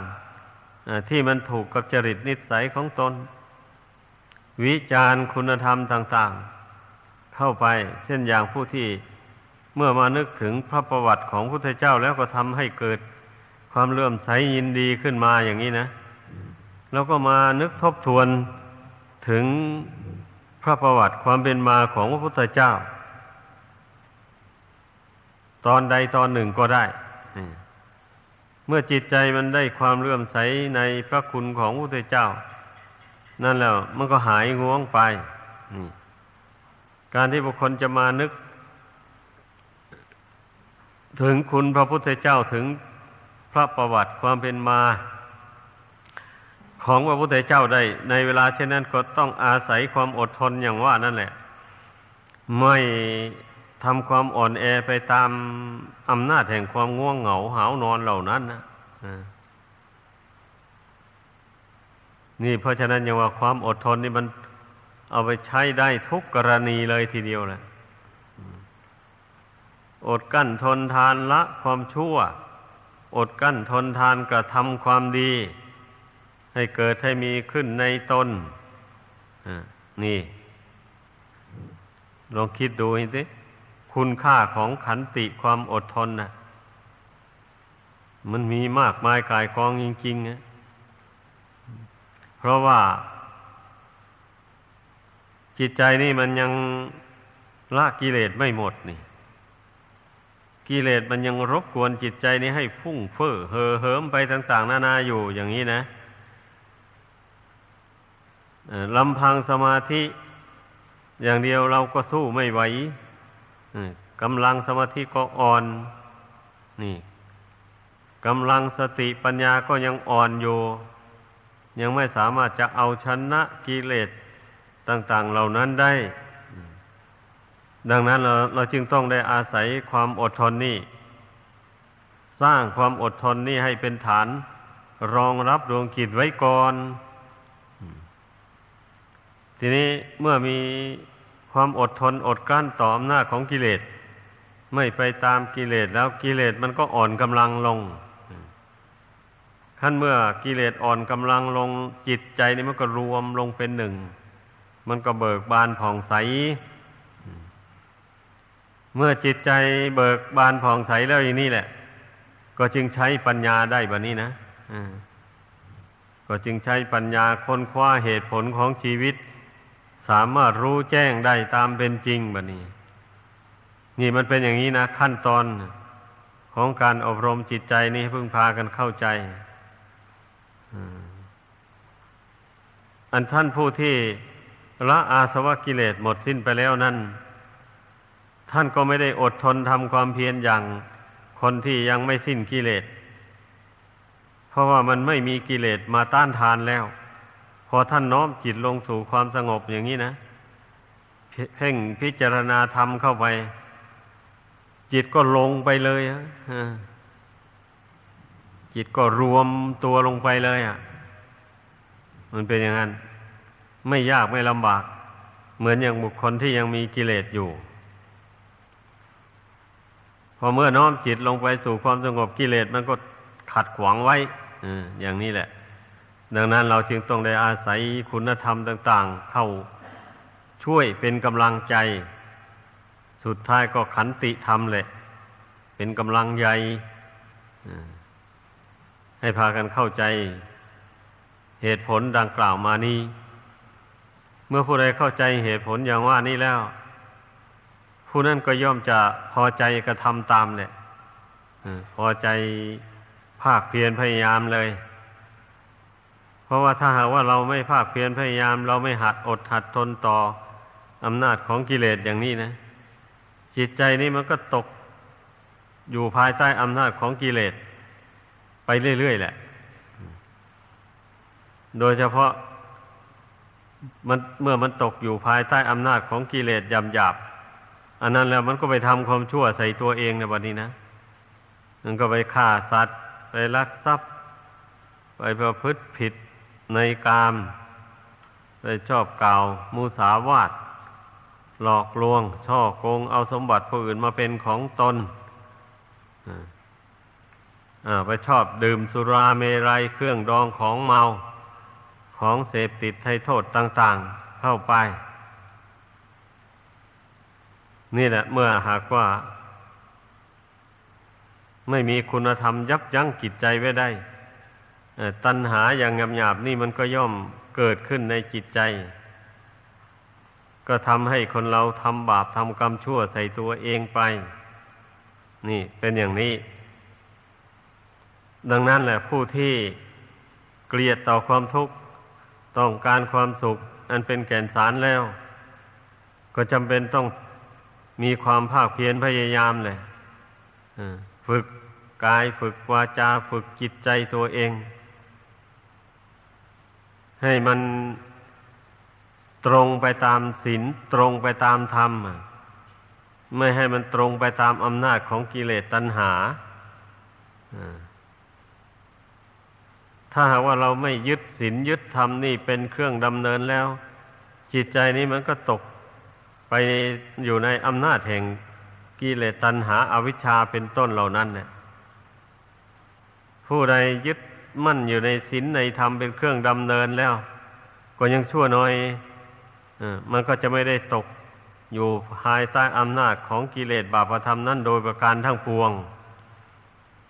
ๆที่มันถูกกับจริตนิสัยของตน วิจารณ์คุณธรรมต่าง ๆ เข้าไปเช่นอย่างผู้ที่เมื่อมานึกถึงพระประวัติของพระพุทธเจ้าแล้วก็ทำให้เกิดความเลื่อมใสยินดีขึ้นมาอย่างนี้นะ แล้วก็มานึกทบทวน ถึงพระประวัติความเป็นมาของพระพุทธเจ้า ตอนใดตอนหนึ่งก็ได้ เมื่อจิตใจมันได้ความเลื่อมใสในพระคุณของพระพุทธเจ้า นั่นแล้วมันก็หายง่วงไป การที่บุคคลจะมานึก ถึงคุณพระพุทธเจ้าถึงพระประวัติความเป็นมา ของพระพุทธเจ้าได้ ในเวลาเช่นนั้นก็ต้องอาศัยความอดทนอย่างว่านั่นแหละ ไม่ทำความอ่อนแอไปตามอำนาจแห่งความง่วงเหงาหาวนอนเหล่านั้นนะนี่เพราะฉะนั้นอย่างว่าความอดทนนี่มันเอาไปใช้ได้ทุกกรณีเลยทีเดียวแหละอดกั้นทนทานละความชั่ว อดกั้นทนทานกระทำความดี ให้เกิดให้มีขึ้นในตนนี่ ลองคิดดูสิคุณค่าของขันติความอดทนนะมันมีมากมายกายกองจริงๆนะเพราะว่า จิตใจนี่มันยังละกิเลสไม่หมดนี่ กิเลสมันยังรบกวนจิตใจนี้ให้ฟุ้งเฟ้อเห่อเหิมไปต่าง ๆ นานาอยู่อย่างนี้นะ ลำพังสมาธิ อย่างเดียวเราก็สู้ไม่ไหวกำลังสมาธิก็อ่อน นี่กำลังสติปัญญาก็ยังอ่อนอยู่ ยังไม่สามารถจะเอาชนะกิเลสต่าง ๆ เหล่านั้นได้ ดังนั้นเราเราจึงต้องได้อาศัยความอดทนนี่สร้างความอดทนนี่ให้เป็นฐาน รองรับดวงกิจไว้ก่อน ทีนี้เมื่อมีความอดทนอดกลั้นต่ออำนาจของกิเลส ไม่ไปตามกิเลสแล้วกิเลสมันก็อ่อนกำลังลงขั้นเมื่อกิเลสอ่อนกำลังลงจิตใจนี่มันก็รวมลงเป็นหนึ่ง มันก็เบิกบานผ่องใส เมื่อจิตใจเบิกบานผ่องใสแล้วอย่างนี้แหละ ก็จึงใช้ปัญญาได้แบบนี้นะก็จึงใช้ปัญญาค้นคว้าเหตุผลของชีวิต สามารถรู้แจ้งได้ตามเป็นจริงแบบนี้ นี่มันเป็นอย่างนี้นะ ขั้นตอนของการอบรมจิตใจนี่เพิ่งพากันเข้าใจอันท่านผู้ที่ละอาสวะกิเลสหมดสิ้นไปแล้วนั้น ท่านก็ไม่ได้อดทนทำความเพียรอย่างคนที่ยังไม่สิ้นกิเลส เพราะว่ามันไม่มีกิเลสมาต้านทานแล้ว อท่านน้อมจิตลงสู่ความสงบอย่างนี้นะเพ่งพิจารณาธรรมเข้าไป จิตก็ลงไปเลยจิตก็รวมตัวลงไปเลยอะ มันเป็นอย่างนั้น ไม่ยากไม่ลำบาก เหมือนอย่างบุคคลที่ยังมีกิเลสอยู่ พอเมื่อน้อมจิตลงไปสู่ความสงบกิเลสมันก็ขัดขวางไว้อย่างนี้แหละ ดังนั้นเราจึงต้องได้อาศัยคุณธรรมต่าง ๆ เข้าช่วยเป็นกำลังใจ สุดท้ายก็ขันติธรรมเลยเป็นกำลังใหญ่ให้พากันเข้าใจ เหตุผลดังกล่าวมานี้ เมื่อผู้ใดเข้าใจเหตุผลอย่างว่านี้แล้ว ผู้นั้นก็ย่อมจะพอใจกระทำตามเนี่ยพอใจภาคเพียรพยายามเลย เพราะว่าถ้าหากว่าเราไม่ภาคเพียรพยายาม เราไม่หัดอดหัดทนต่ออำนาจของกิเลสอย่างนี้นะ จิตใจนี้มันก็ตกอยู่ภายใต้อำนาจของกิเลส ไปเรื่อยๆแหละ โดยเฉพาะมันเมื่อมันตกอยู่ภายใต้อำนาจของกิเลสยำหยาบอันนั้นแล้วมันก็ไปทำความชั่วใส่ตัวเองในวันนี้นะ มันก็ไปฆ่าสัตว์ ไปลักทรัพย์ ไปประพฤติผิด ในกามไปชอบกล่าวมูสาวาทหลอกลวง ช่อโกง เอาสมบัติผู้อื่นมาเป็นของตนไปชอบดื่มสุราเมรัยเครื่องดองของเมาของเสพติดให้โทษต่าง ๆ เข้าไป นี่แหละ เมื่อหากว่า ไม่มีคุณธรรมยับยั้งจิตใจไว้ได้ ตัณหาอย่างหยาบๆนี่มันก็ย่อมเกิดขึ้นในจิตใจ ก็ทำให้คนเราทำบาปทำกรรมชั่วใส่ตัวเองไป นี่เป็นอย่างนี้ ดังนั้นแหละผู้ที่เกลียดต่อความทุกข์ต้องการความสุข อันเป็นแก่นสารแล้ว ก็จำเป็นต้องมีความภาคเพียรพยายามเลยฝึกกายฝึกวาจาฝึกจิตใจตัวเอง ให้มันตรงไปตามศีลตรงไปตามธรรม ไม่ให้มันตรงไปตามอำนาจของกิเลสตัณหา ถ้าหากว่าเราไม่ยึดศีลยึดธรรมนี่เป็นเครื่องดำเนินแล้ว จิตใจนี้มันก็ตกไปอยู่ในอำนาจแห่งกิเลสตัณหาอาวิชชาเป็นต้นเหล่านั้นเนี่ยผู้ใดยึด มั่นอยู่ในศีลในธรรมเป็นเครื่องดำเนินแล้ว ก็ยังชั่วน้อยอมันก็จะไม่ได้ตกอยู่ภายใต้อำนาจของกิเลสบาปธรรมนั่นโดยประการทั้งปวง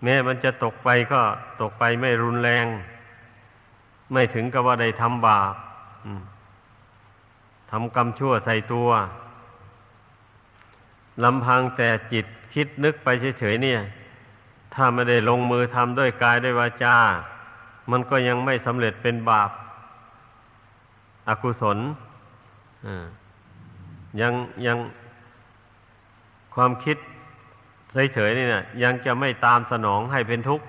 แม้มันจะตกไปก็ตกไปไม่รุนแรง ไม่ถึงกับว่าได้ทำบาปทำกรรมชั่วใส่ตัวลำพังแต่จิตคิดนึกไปเฉยๆเนี่ย ถ้าไม่ได้ลงมือทำด้วยกายด้วยวาจา มันก็ยังไม่สำเร็จเป็นบาปอากุศลยังยังความคิดเฉยๆนี่นะยังจะไม่ตามสนองให้เป็นทุกข์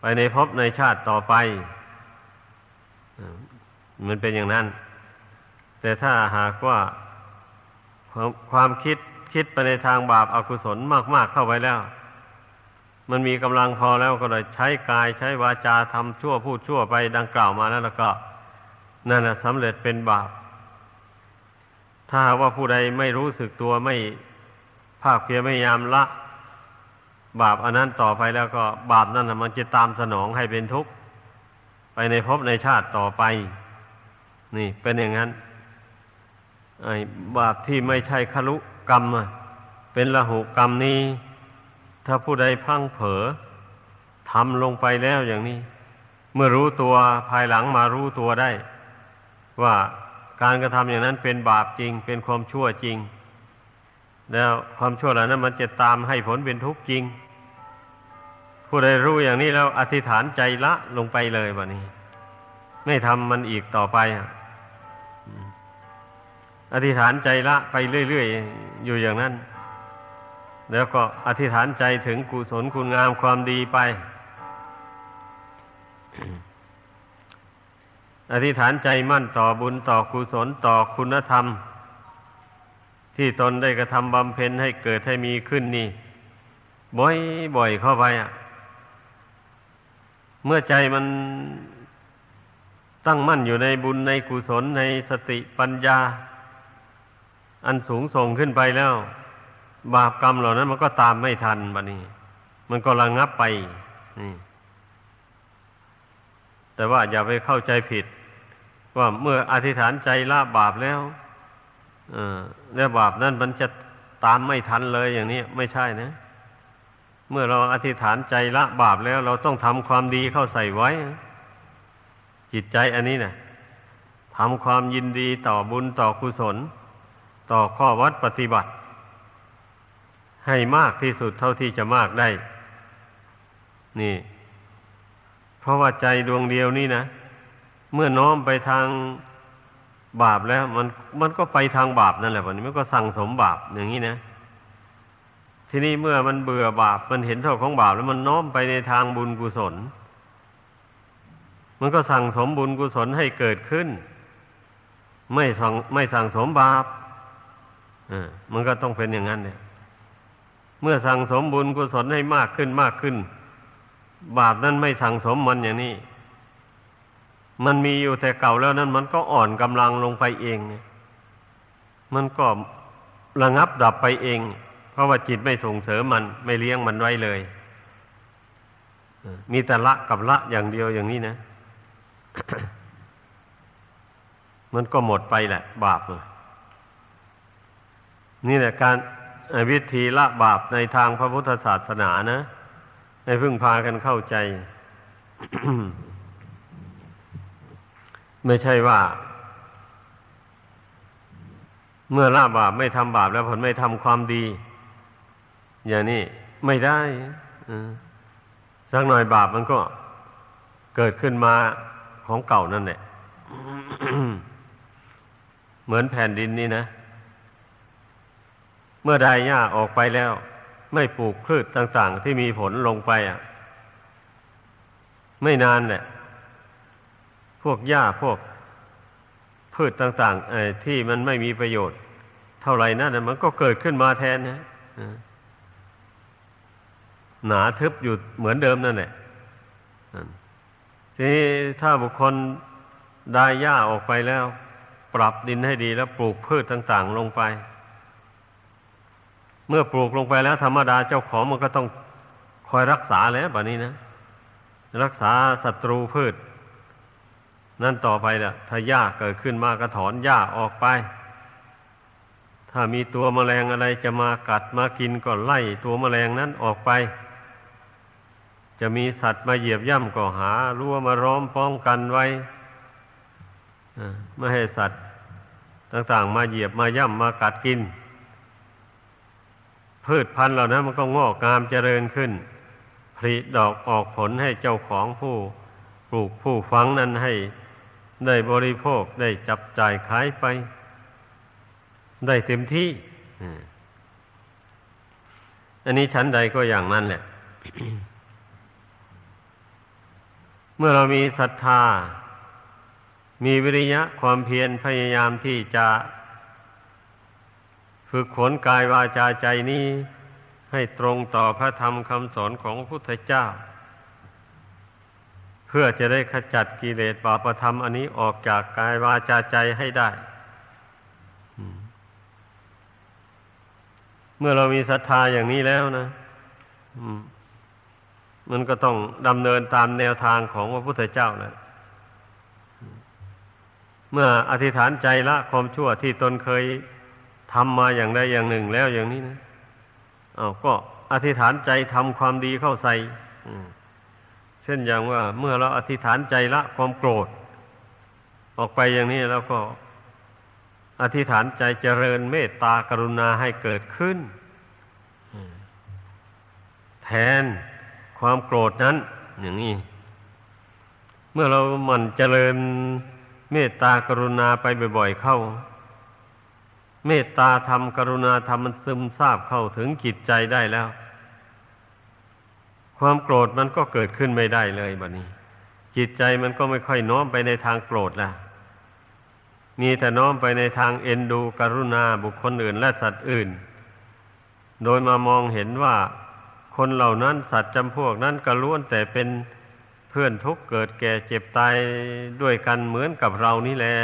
ไปในภพในชาติต่อไปมันเป็นอย่างนั้น แต่ถ้าหากว่าความคิดคิดไปในทางบาปอากุศลมาก ๆเข้าไปแล้ว มันมีกำลังพอแล้วก็เลยใช้กายใช้วาจาทำชั่วพูดชั่วไปดังกล่าวมาแล้วแล้วก็นั่นแหะสำเร็จเป็นบาป ถ้าว่าผู้ใดไม่รู้สึกตัวไม่ภาคเพียรไม่ยามละ บาปอันนั้นต่อไปแล้วก็บาปนั่นมันจะตามสนองให้เป็นทุกข์ ไปในภพในชาติต่อไป นี่เป็นอย่างนั้นไอ้บาปที่ไม่ใช่คลุกรรม เป็นละหุกรรมนี้ ถ้าผู้ใดพังเผลอทำลงไปแล้วอย่างนี้ เมื่อรู้ตัวภายหลังมารู้ตัวได้ ว่าการกระทำอย่างนั้นเป็นบาปจริง เป็นความชั่วจริง แล้วความชั่วเหล่านั้น มันจะตามให้ผลเป็นทุกข์จริง ผู้ใดรู้อย่างนี้แล้วอธิษฐานใจละลงไปเลยแบบนี้ ไม่ทำมันอีกต่อไปอธิษฐานใจละไปเรื่อยๆอยู่อย่างนั้น แล้วก็อธิษฐานใจถึงกุศลคุณงามความดีไป อธิษฐานใจมั่นต่อบุญต่อกุศลต่อคุณธรรม ที่ตนได้กระทำบำเพ็ญให้เกิดให้มีขึ้นนี่ บ่อยบ่อยเข้าไปอะ เมื่อใจมันตั้งมั่นอยู่ในบุญในกุศลในสติปัญญา อันสูงส่งขึ้นไปแล้ว บาปกรรมเหล่านั้น มันก็ตามไม่ทันบัดนี้ มันก็ระงงับไปนี่แต่ว่าอย่าไปเข้าใจผิด ว่าเมื่ออธิษฐานใจละบาปแล้วเออแล้วบาปนั้นมันจะตามไม่ทันเลยอย่างนี้ไม่ใช่นะ เมื่อเราอธิษฐานใจละบาปแล้ว เราต้องทำความดีเข้าใส่ไว้ จิตใจอันนี้นะทำความยินดีต่อบุญต่อกุศล ต่อข้อวัดปฏิบัติ ให้มากที่สุดเท่าที่จะมากได้ นี่ เพราะว่าใจดวงเดียวนี่นะ เมื่อน้อมไปทางบาปแล้ว มันมันก็ไปทางบาปนั่นแหละวันนี้มันก็สั่งสมบาปอย่างนี้นะทีนี้เมื่อมันเบื่อบาป มันเห็นโทษของบาปแล้วมันน้อมไปในทางบุญกุศล มันก็สั่งสมบุญกุศลให้เกิดขึ้น ไม่สั่งไม่สั่งสมบาปอ่ามันก็ต้องเป็นอย่างนั้นเนี่ย เมื่อสั่งสมบุญกุศลให้มากขึ้นมากขึ้น บาปนั้นไม่สั่งสมมันอย่างนี้ มันมีอยู่แต่เก่าแล้วนั้น มันก็อ่อนกำลังลงไปเอง มันก็ระงับดับไปเอง เพราะว่าจิตไม่ส่งเสริมมัน ไม่เลี้ยงมันไว้เลย มีแต่ละกับละอย่างเดียวอย่างนี้นะ มันก็หมดไปแหละ บาปนี่แหละการ วิธีละบาปในทางพระพุทธศาสนานะ ให้พึ่งพากันเข้าใจ ไม่ใช่ว่า เมื่อละบาปไม่ทำบาปแล้วผลไม่ทำความดี อย่างนี้ไม่ได้สักหน่อยบาปมันก็เกิดขึ้นมาของเก่านั่นแหละเหมือนแผ่นดินนี่นะ เมื่อใดหญ้าออกไปแล้ว ไม่ปลูกพืชต่าง ๆ ที่มีผลลงไปอะ ไม่นานแหละพวกหญ้าพวกพืชต่างๆที่มันไม่มีประโยชน์ เท่าไหร่นั่นมันก็เกิดขึ้นมาแทนนะหนาทึบอยู่เหมือนเดิมนั่นแหละทีนี้ถ้าบุคคลได้หญ้าออกไปแล้ว ปรับดินให้ดีแล้วปลูกพืชต่าง ๆ ลงไป เมื่อปลูกลงไปแล้วธรรมดาเจ้าของมันก็ต้องคอยรักษาแล้วแบบนี้นะ รักษาศัตรูพืช นั่นต่อไปละถ้าหญ้าเกิดขึ้นมาก็ถอนหญ้าออกไป ถ้ามีตัวแมลงอะไรจะมากัดมากินก็ไล่ตัวแมลงนั้นออกไป จะมีสัตว์มาเหยียบย่ำก็หารั้วมาร้อมป้องกันไว้ไม่ให้สัตว์ต่างๆ มาเหยียบมาย่ำมากัดกิน พืชพันธุ์เหล่านั้นมันก็งอกงามเจริญขึ้นผลิดอกออกผลให้เจ้าของผู้ปลูกผู้ฟังนั้นให้ได้บริโภคได้จับจ่ายขายไป ได้เต็มที่อันนี้ชั้นใดก็อย่างนั้นแหละ เมื่อเรามีศรัทธา มีวิริยะความเพียรพยายามที่จะ ฝึกขนกายวาจาใจนี้ให้ตรงต่อพระธรรมคำสอนของพระพุทธเจ้า เพื่อจะได้ขจัดกิเลสบาปธรรมอันนี้ออกจากกายวาจาใจให้ได้ เมื่อเรามีศรัทธาอย่างนี้แล้วนะมันก็ต้องดำเนินตามแนวทางของพระพุทธเจ้านะเมื่ออธิษฐานใจละความชั่วที่ตนเคย ทำมาอย่างใดอย่างหนึ่งแล้วอย่างนี้นะเอาก็อธิษฐานใจทำความดีเข้าใส่เช่นอย่างว่า เมื่อเราอธิษฐานใจละความโกรธ ออกไปอย่างนี้แล้วก็อธิษฐานใจเจริญเมตตากรุณาให้เกิดขึ้น แทนความโกรธนั้น อย่างนี้ เมื่อเราหมั่นเจริญเมตตากรุณาไปบ่อย ๆ เข้า เมตตาธรรมกรุณาธรรมมันซึมซาบเข้าถึงจิตใจได้แล้ว ความโกรธมันก็เกิดขึ้นไม่ได้เลยบัดนี้ จิตใจมันก็ไม่ค่อยน้อมไปในทางโกรธละมีแต่น้อมไปในทางเอ็นดูกรุณาบุคคลอื่นและสัตว์อื่น โดยมามองเห็นว่าคนเหล่านั้นสัตว์จำพวกนั้นก็ล้วนแต่เป็นเพื่อนทุกข์เกิดแก่เจ็บตายด้วยกันเหมือนกับเรานี่แหละ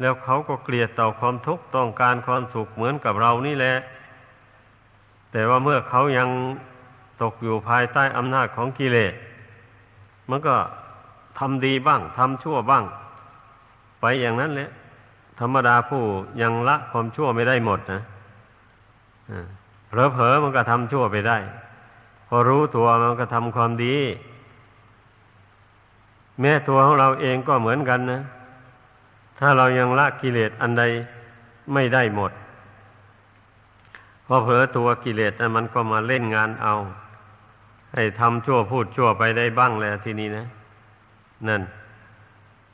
แล้วเขาก็เกลียดต่อความทุกข์ต้องการความสุขเหมือนกับเรานี่แหละ แต่ว่าเมื่อเขายังตกอยู่ภายใต้อำนาจของกิเลส มันก็ทำดีบ้างทำชั่วบ้าง ไปอย่างนั้นแหละ ธรรมดาผู้ยังละความชั่วไม่ได้หมดนะเผลอๆมันก็ทำชั่วไปได้ พอรู้ตัวมันก็ทำความดี แม้ตัวของเราเองก็เหมือนกันนะ ถ้าเรายังละกิเลสอันใดไม่ได้หมดพอเผลอตัวกิเลสมันก็มาเล่นงานเอา ให้ทำชั่วพูดชั่วไปได้บ้างแล้วทีนี้นะ นั่น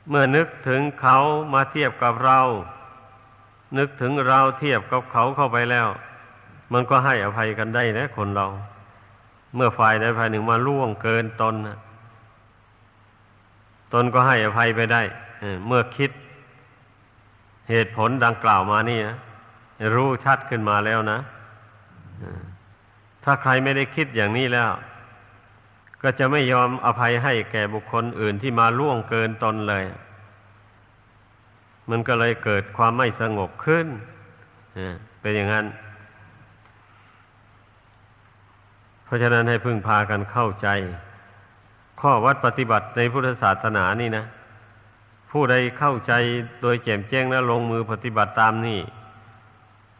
เมื่อนึกถึงเขามาเทียบกับเรา นึกถึงเราเทียบกับเขาเข้าไปแล้ว มันก็ให้อภัยกันได้นะคนเรา เมื่อฝ่ายใดฝ่ายหนึ่งมาล่วงเกินตนนะตนก็ให้อภัยไปได้เมื่อคิด เหตุผลดังกล่าวมานี่นะรู้ชัดขึ้นมาแล้วนะถ้าใครไม่ได้คิดอย่างนี้แล้ว ก็จะไม่ยอมอภัยให้แก่บุคคลอื่นที่มาล่วงเกินตนเลย มันก็เลยเกิดความไม่สงบขึ้นเป็นอย่างนั้น เพราะฉะนั้นให้พึ่งพากันเข้าใจ ข้อวัดปฏิบัติในพุทธศาสนานี่นะ ผู้ใดเข้าใจโดยแจ่มแจ้งและลงมือปฏิบัติตามนี่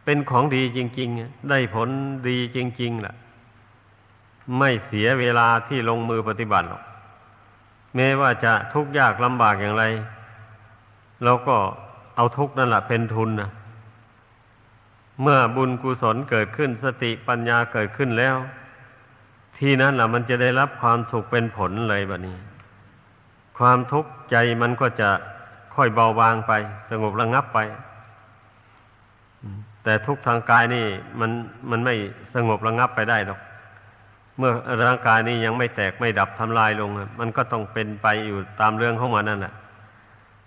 เป็นของดีจริง ๆ ได้ผลดีจริงๆล่ะ ไม่เสียเวลาที่ลงมือปฏิบัติหรอกแม้ว่าจะทุกข์ยากลำบากอย่างไรเราก็เอาทุกข์นั่นแหละเป็นทุนนะเมื่อบุญกุศลเกิดขึ้นสติปัญญาเกิดขึ้นแล้ว ที่นั้นแหละมันจะได้รับความสุขเป็นผลเลยแบบนี้ ความทุกข์ใจมันก็จะค่อยเบาบางไป สงบระงับไปแต่ทุกทางกายนี่มันมันไม่สงบระงับไปได้หรอก เมื่อร่างกายนี้ยังไม่แตกไม่ดับทำลายลง มันก็ต้องเป็นไปอยู่ตามเรื่องของมันนั่นแหละ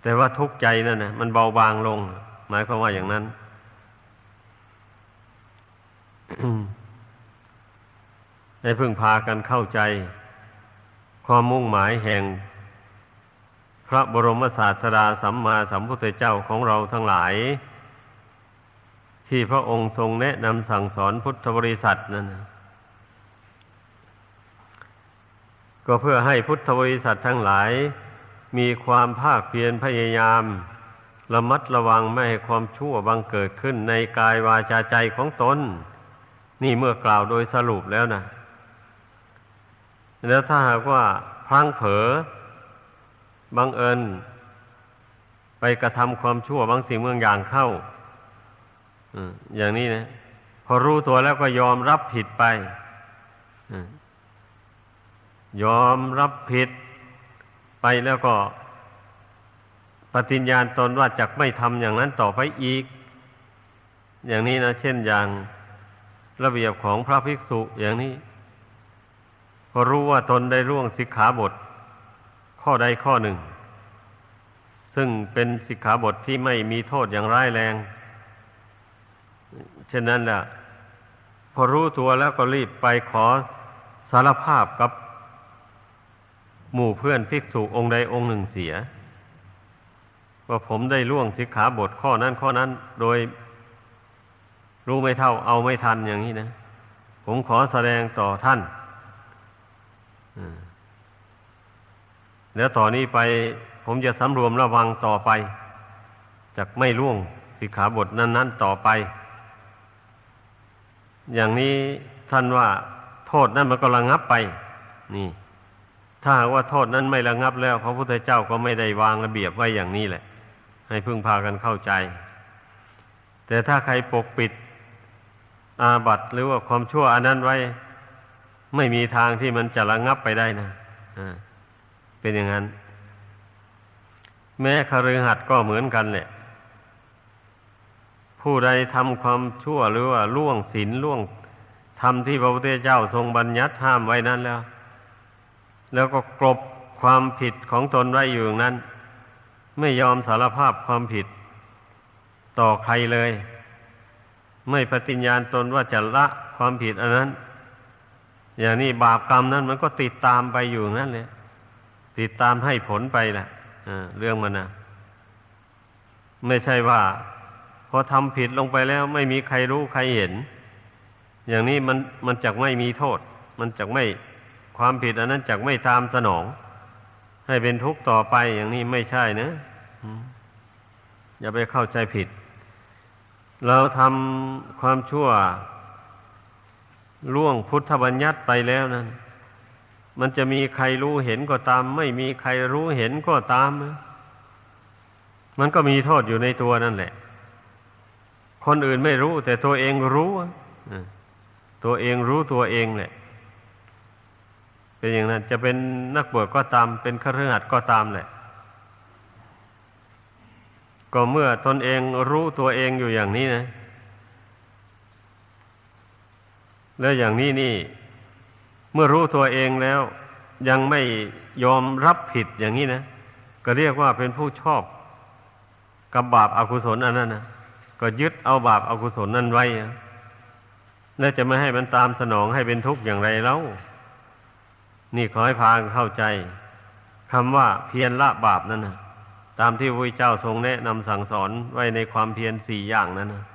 แต่ว่าทุกข์ใจนั่นนะมันเบาบางลง หมายความว่าอย่างนั้นให้พึ่งพากันเข้าใจ ความมุ่งหมายแห่ง พระบรมศาสดาสัมมาสัมพุทธเจ้าของเราทั้งหลาย ที่พระองค์ทรงแนะนำสั่งสอนพุทธบริษัทนั่นก็เพื่อให้พุทธบริษัททั้งหลาย มีความภาคเพียรพยายาม ระมัดระวังไม่ให้ความชั่วบังเกิดขึ้นในกายวาจาใจของตน นี่เมื่อกล่าวโดยสรุปแล้วนะแล้วถ้าหากว่าพลังเผลอ บังเอิญไปกระทำความชั่วบางสิ่งเมืองอย่างเข้าอย่างนี้นะ พอรู้ตัวแล้วก็ยอมรับผิดไปยอมรับผิดไปแล้วก็ปฏิญญาณตนว่าจะไม่ทำอย่างนั้นต่อไปอีก อย่างนี้นะ เช่นอย่างระเบียบของพระภิกษุอย่างนี้พอรู้ว่าตนได้ร่วงสิกขาบท ข้อใดข้อหนึ่ง ซึ่งเป็นสิกขาบทที่ไม่มีโทษอย่างร้ายแรงเช่นนั้นแหละพอรู้ตัวแล้วก็รีบไปขอสารภาพกับ หมู่เพื่อนภิกษุองค์ใดองค์หนึ่งเสีย ว่าผมได้ล่วงสิกขาบทข้อนั้นข้อนั้น โดย รู้ไม่เท่าเอาไม่ทันอย่างนี้นะ ผมขอแสดงต่อท่าน แล้วต่อนนี้ไปผมจะสำรวมระวังต่อไปจากไม่ล่วงสิกขาบทนั้น ๆ ต่อไป อย่างนี้ท่านว่าโทษนั้นมันก็ระงับไป นี่ ถ้าว่าโทษนั้นไม่ระงับแล้ว พระพุทธเจ้าก็ไม่ได้วางระเบียบไว้อย่างนี้แหละ ให้พึ่งพากันเข้าใจ แต่ถ้าใครปกปิดอาบัตหรือว่าความชั่วอันนั้นไว้ ไม่มีทางที่มันจะระงับไปได้นะ เป็นอย่างนั้น แม้คฤหัสถ์ก็เหมือนกันแหละ ผู้ใดทำความชั่วหรือว่าล่วงศีลล่วงทำที่พระพุทธเจ้าทรงบัญญัติห้ามไว้นั้นแล้ว แล้วก็กลบความผิดของตนไว้อยู่นั้น ไม่ยอมสารภาพความผิด ต่อใครเลย ไม่ปฏิญญาณตนว่าจะละความผิดอันนั้น อย่างนี้บาปกรรมนั้นมันก็ติดตามไปอยู่นั่นเลย ติดตามให้ผลไปแหละเรื่องมันนะไม่ใช่ว่าพอทำผิดลงไปแล้วไม่มีใครรู้ใครเห็น อย่างนี้มันมันจักไม่มีโทษ มันจักไม่ความผิดอันนั้นจักไม่ตามสนอง ให้เป็นทุกข์ต่อไปอย่างนี้ไม่ใช่นะอย่าไปเข้าใจผิด เราทำความชั่วล่วงพุทธบัญญัติไปแล้วนั้น มันจะมีใครรู้เห็นก็ตาม ไม่มีใครรู้เห็นก็ตาม มันก็มีโทษอยู่ในตัวนั่นแหละ คนอื่นไม่รู้ แต่ตัวเองรู้ตัวเองรู้ตัวเองแหละเป็นอย่างนั้น จะเป็นนักบวชก็ตาม เป็นฆรหัสก็ตามแหละ ก็เมื่อตนเองรู้ตัวเองอยู่อย่างนี้นะ แล้วอย่างนี้นี่ เมื่อรู้ตัวเองแล้ว ยังไม่ยอมรับผิดอย่างนี้นะ ก็เรียกว่าเป็นผู้ชอบกับบาปอากุศลอันนั้นนะก็ยึดเอาบาปอากุศลนั้นไว้แล้วจะไม่ให้มันตามสนองให้เป็นทุกข์อย่างไรแล้วนี่ขอให้พาเข้าใจคำว่าเพียรละบาปนั่นนะตามที่พระเจ้าทรงแนะนำสั่งสอนไว้ในความเพียรสี่อย่างนั้นนะ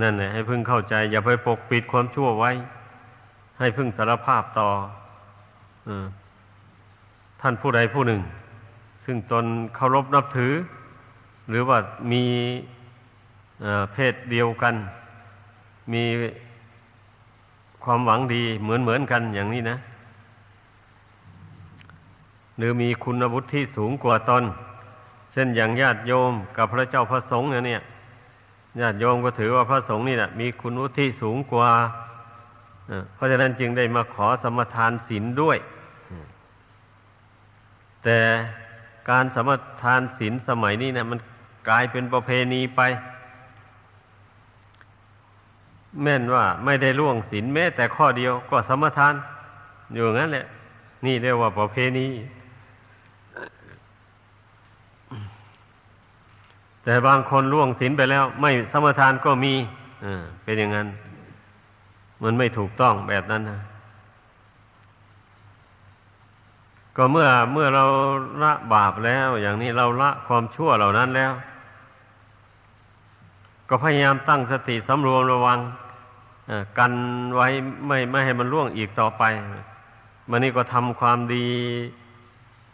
นั่นแหละให้พึ่งเข้าใจ อย่าไปปกปิดความชั่วไว้ ให้พึ่งสารภาพต่ออท่านผู้ใดผู้หนึ่ง ซึ่งตนเคารพนับถือ หรือว่ามีเพศเดียวกัน มีความหวังดีเหมือนเหมือนกันอย่างนี้นะ หรือมีคุณวุฒิที่สูงกว่าตนเช่นอย่างญาติโยมกับพระเจ้าพระสงฆ์เนี่ย ญาติโยมก็ถือว่าพระสงฆ์นี่แหละมีคุณวุฒิสูงกว่าเพราะฉะนั้นจึงได้มาขอสมทานศีลด้วย แต่การสมทานศีลสมัยนี้นะมันกลายเป็นประเพณีไป แม่นว่าไม่ได้ล่วงศีลแม้แต่ข้อเดียวก็สมทานอยู่งั้นแหละ นี่เรียกว่าประเพณี แต่บางคนล่วงศีลไปแล้ว ไม่สมทานก็มีเป็นอย่างนั้น มันไม่ถูกต้องแบบนั้นนะก็เมื่อเมื่อเราละบาปแล้ว อย่างนี้เราละความชั่วเหล่านั้นแล้ว ก็พยายามตั้งสติสำรวมระวังกันไว้ไม่ไม่ให้มันล่วงอีกต่อไป มันนี่ก็ทำความดี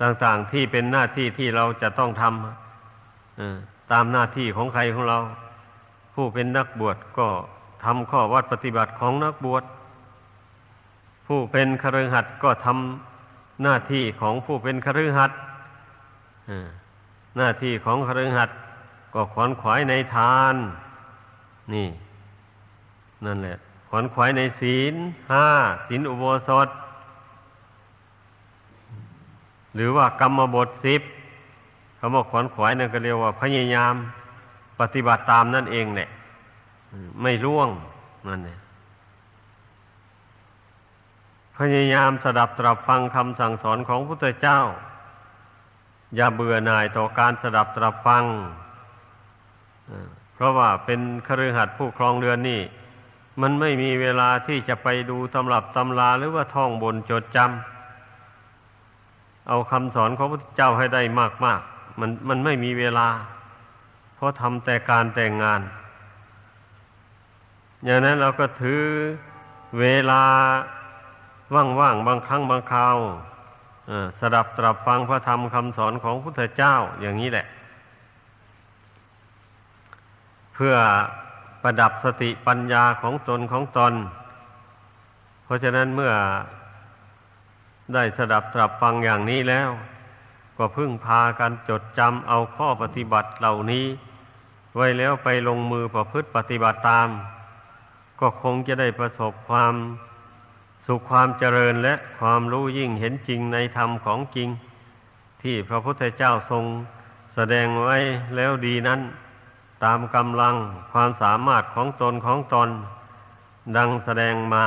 ต่าง ๆที่เป็นหน้าที่ที่เราจะต้องทำ ตามหน้าที่ของใครของเรา ผู้เป็นนักบวชก็ทำข้อวัดปฏิบัติของนักบวช ผู้เป็นคฤหัสถ์ก็ทำหน้าที่ของผู้เป็นคฤหัสถ์หน้าที่ของคฤหัสถ์ก็ขวนขวายในทาน นี่ นั่นแหละ ขวนขวายในศีลห้าศีลอุโบสถ หรือว่ากรรมบทสิบ คำว่าขวนขวายนั่นก็เรียกว่า พยายามปฏิบัติตามนั่นเองแหละไม่ล่วงนั่นเองพยายามสดับตรับฟังคำสั่งสอนของพระพุทธเจ้า อย่าเบื่อหน่ายต่อการสดับตรับฟัง เพราะว่าเป็นครือขัดผู้ครองเรือนนี่ มันไม่มีเวลาที่จะไปดูตำรับตำราหรือว่าท่องบนจดจำเอาคำสอนของพระพุทธเจ้าให้ได้มากมาก มันมันไม่มีเวลา เพราะทำแต่การแต่งงาน อย่างนั้นเราก็ถือเวลาว่างๆบางครั้งบางคราวสดับตรับฟังพระธรรมคำสอนของพุทธเจ้าอย่างนี้แหละ เพื่อประดับสติปัญญาของตนของตน เพราะฉะนั้นเมื่อได้สดับตรับฟังอย่างนี้แล้ว ก็พึ่งพากันจดจำเอาข้อปฏิบัติเหล่านี้ ไว้แล้วไปลงมือประพฤติปฏิบัติตาม ก็คงจะได้ประสบความสุขความเจริญและความรู้ยิ่งเห็นจริงในธรรมของจริง ที่พระพุทธเจ้าทรงแสดงไว้แล้วดีนั้น ตามกำลังความสามารถของตนของตน ดังแสดงมา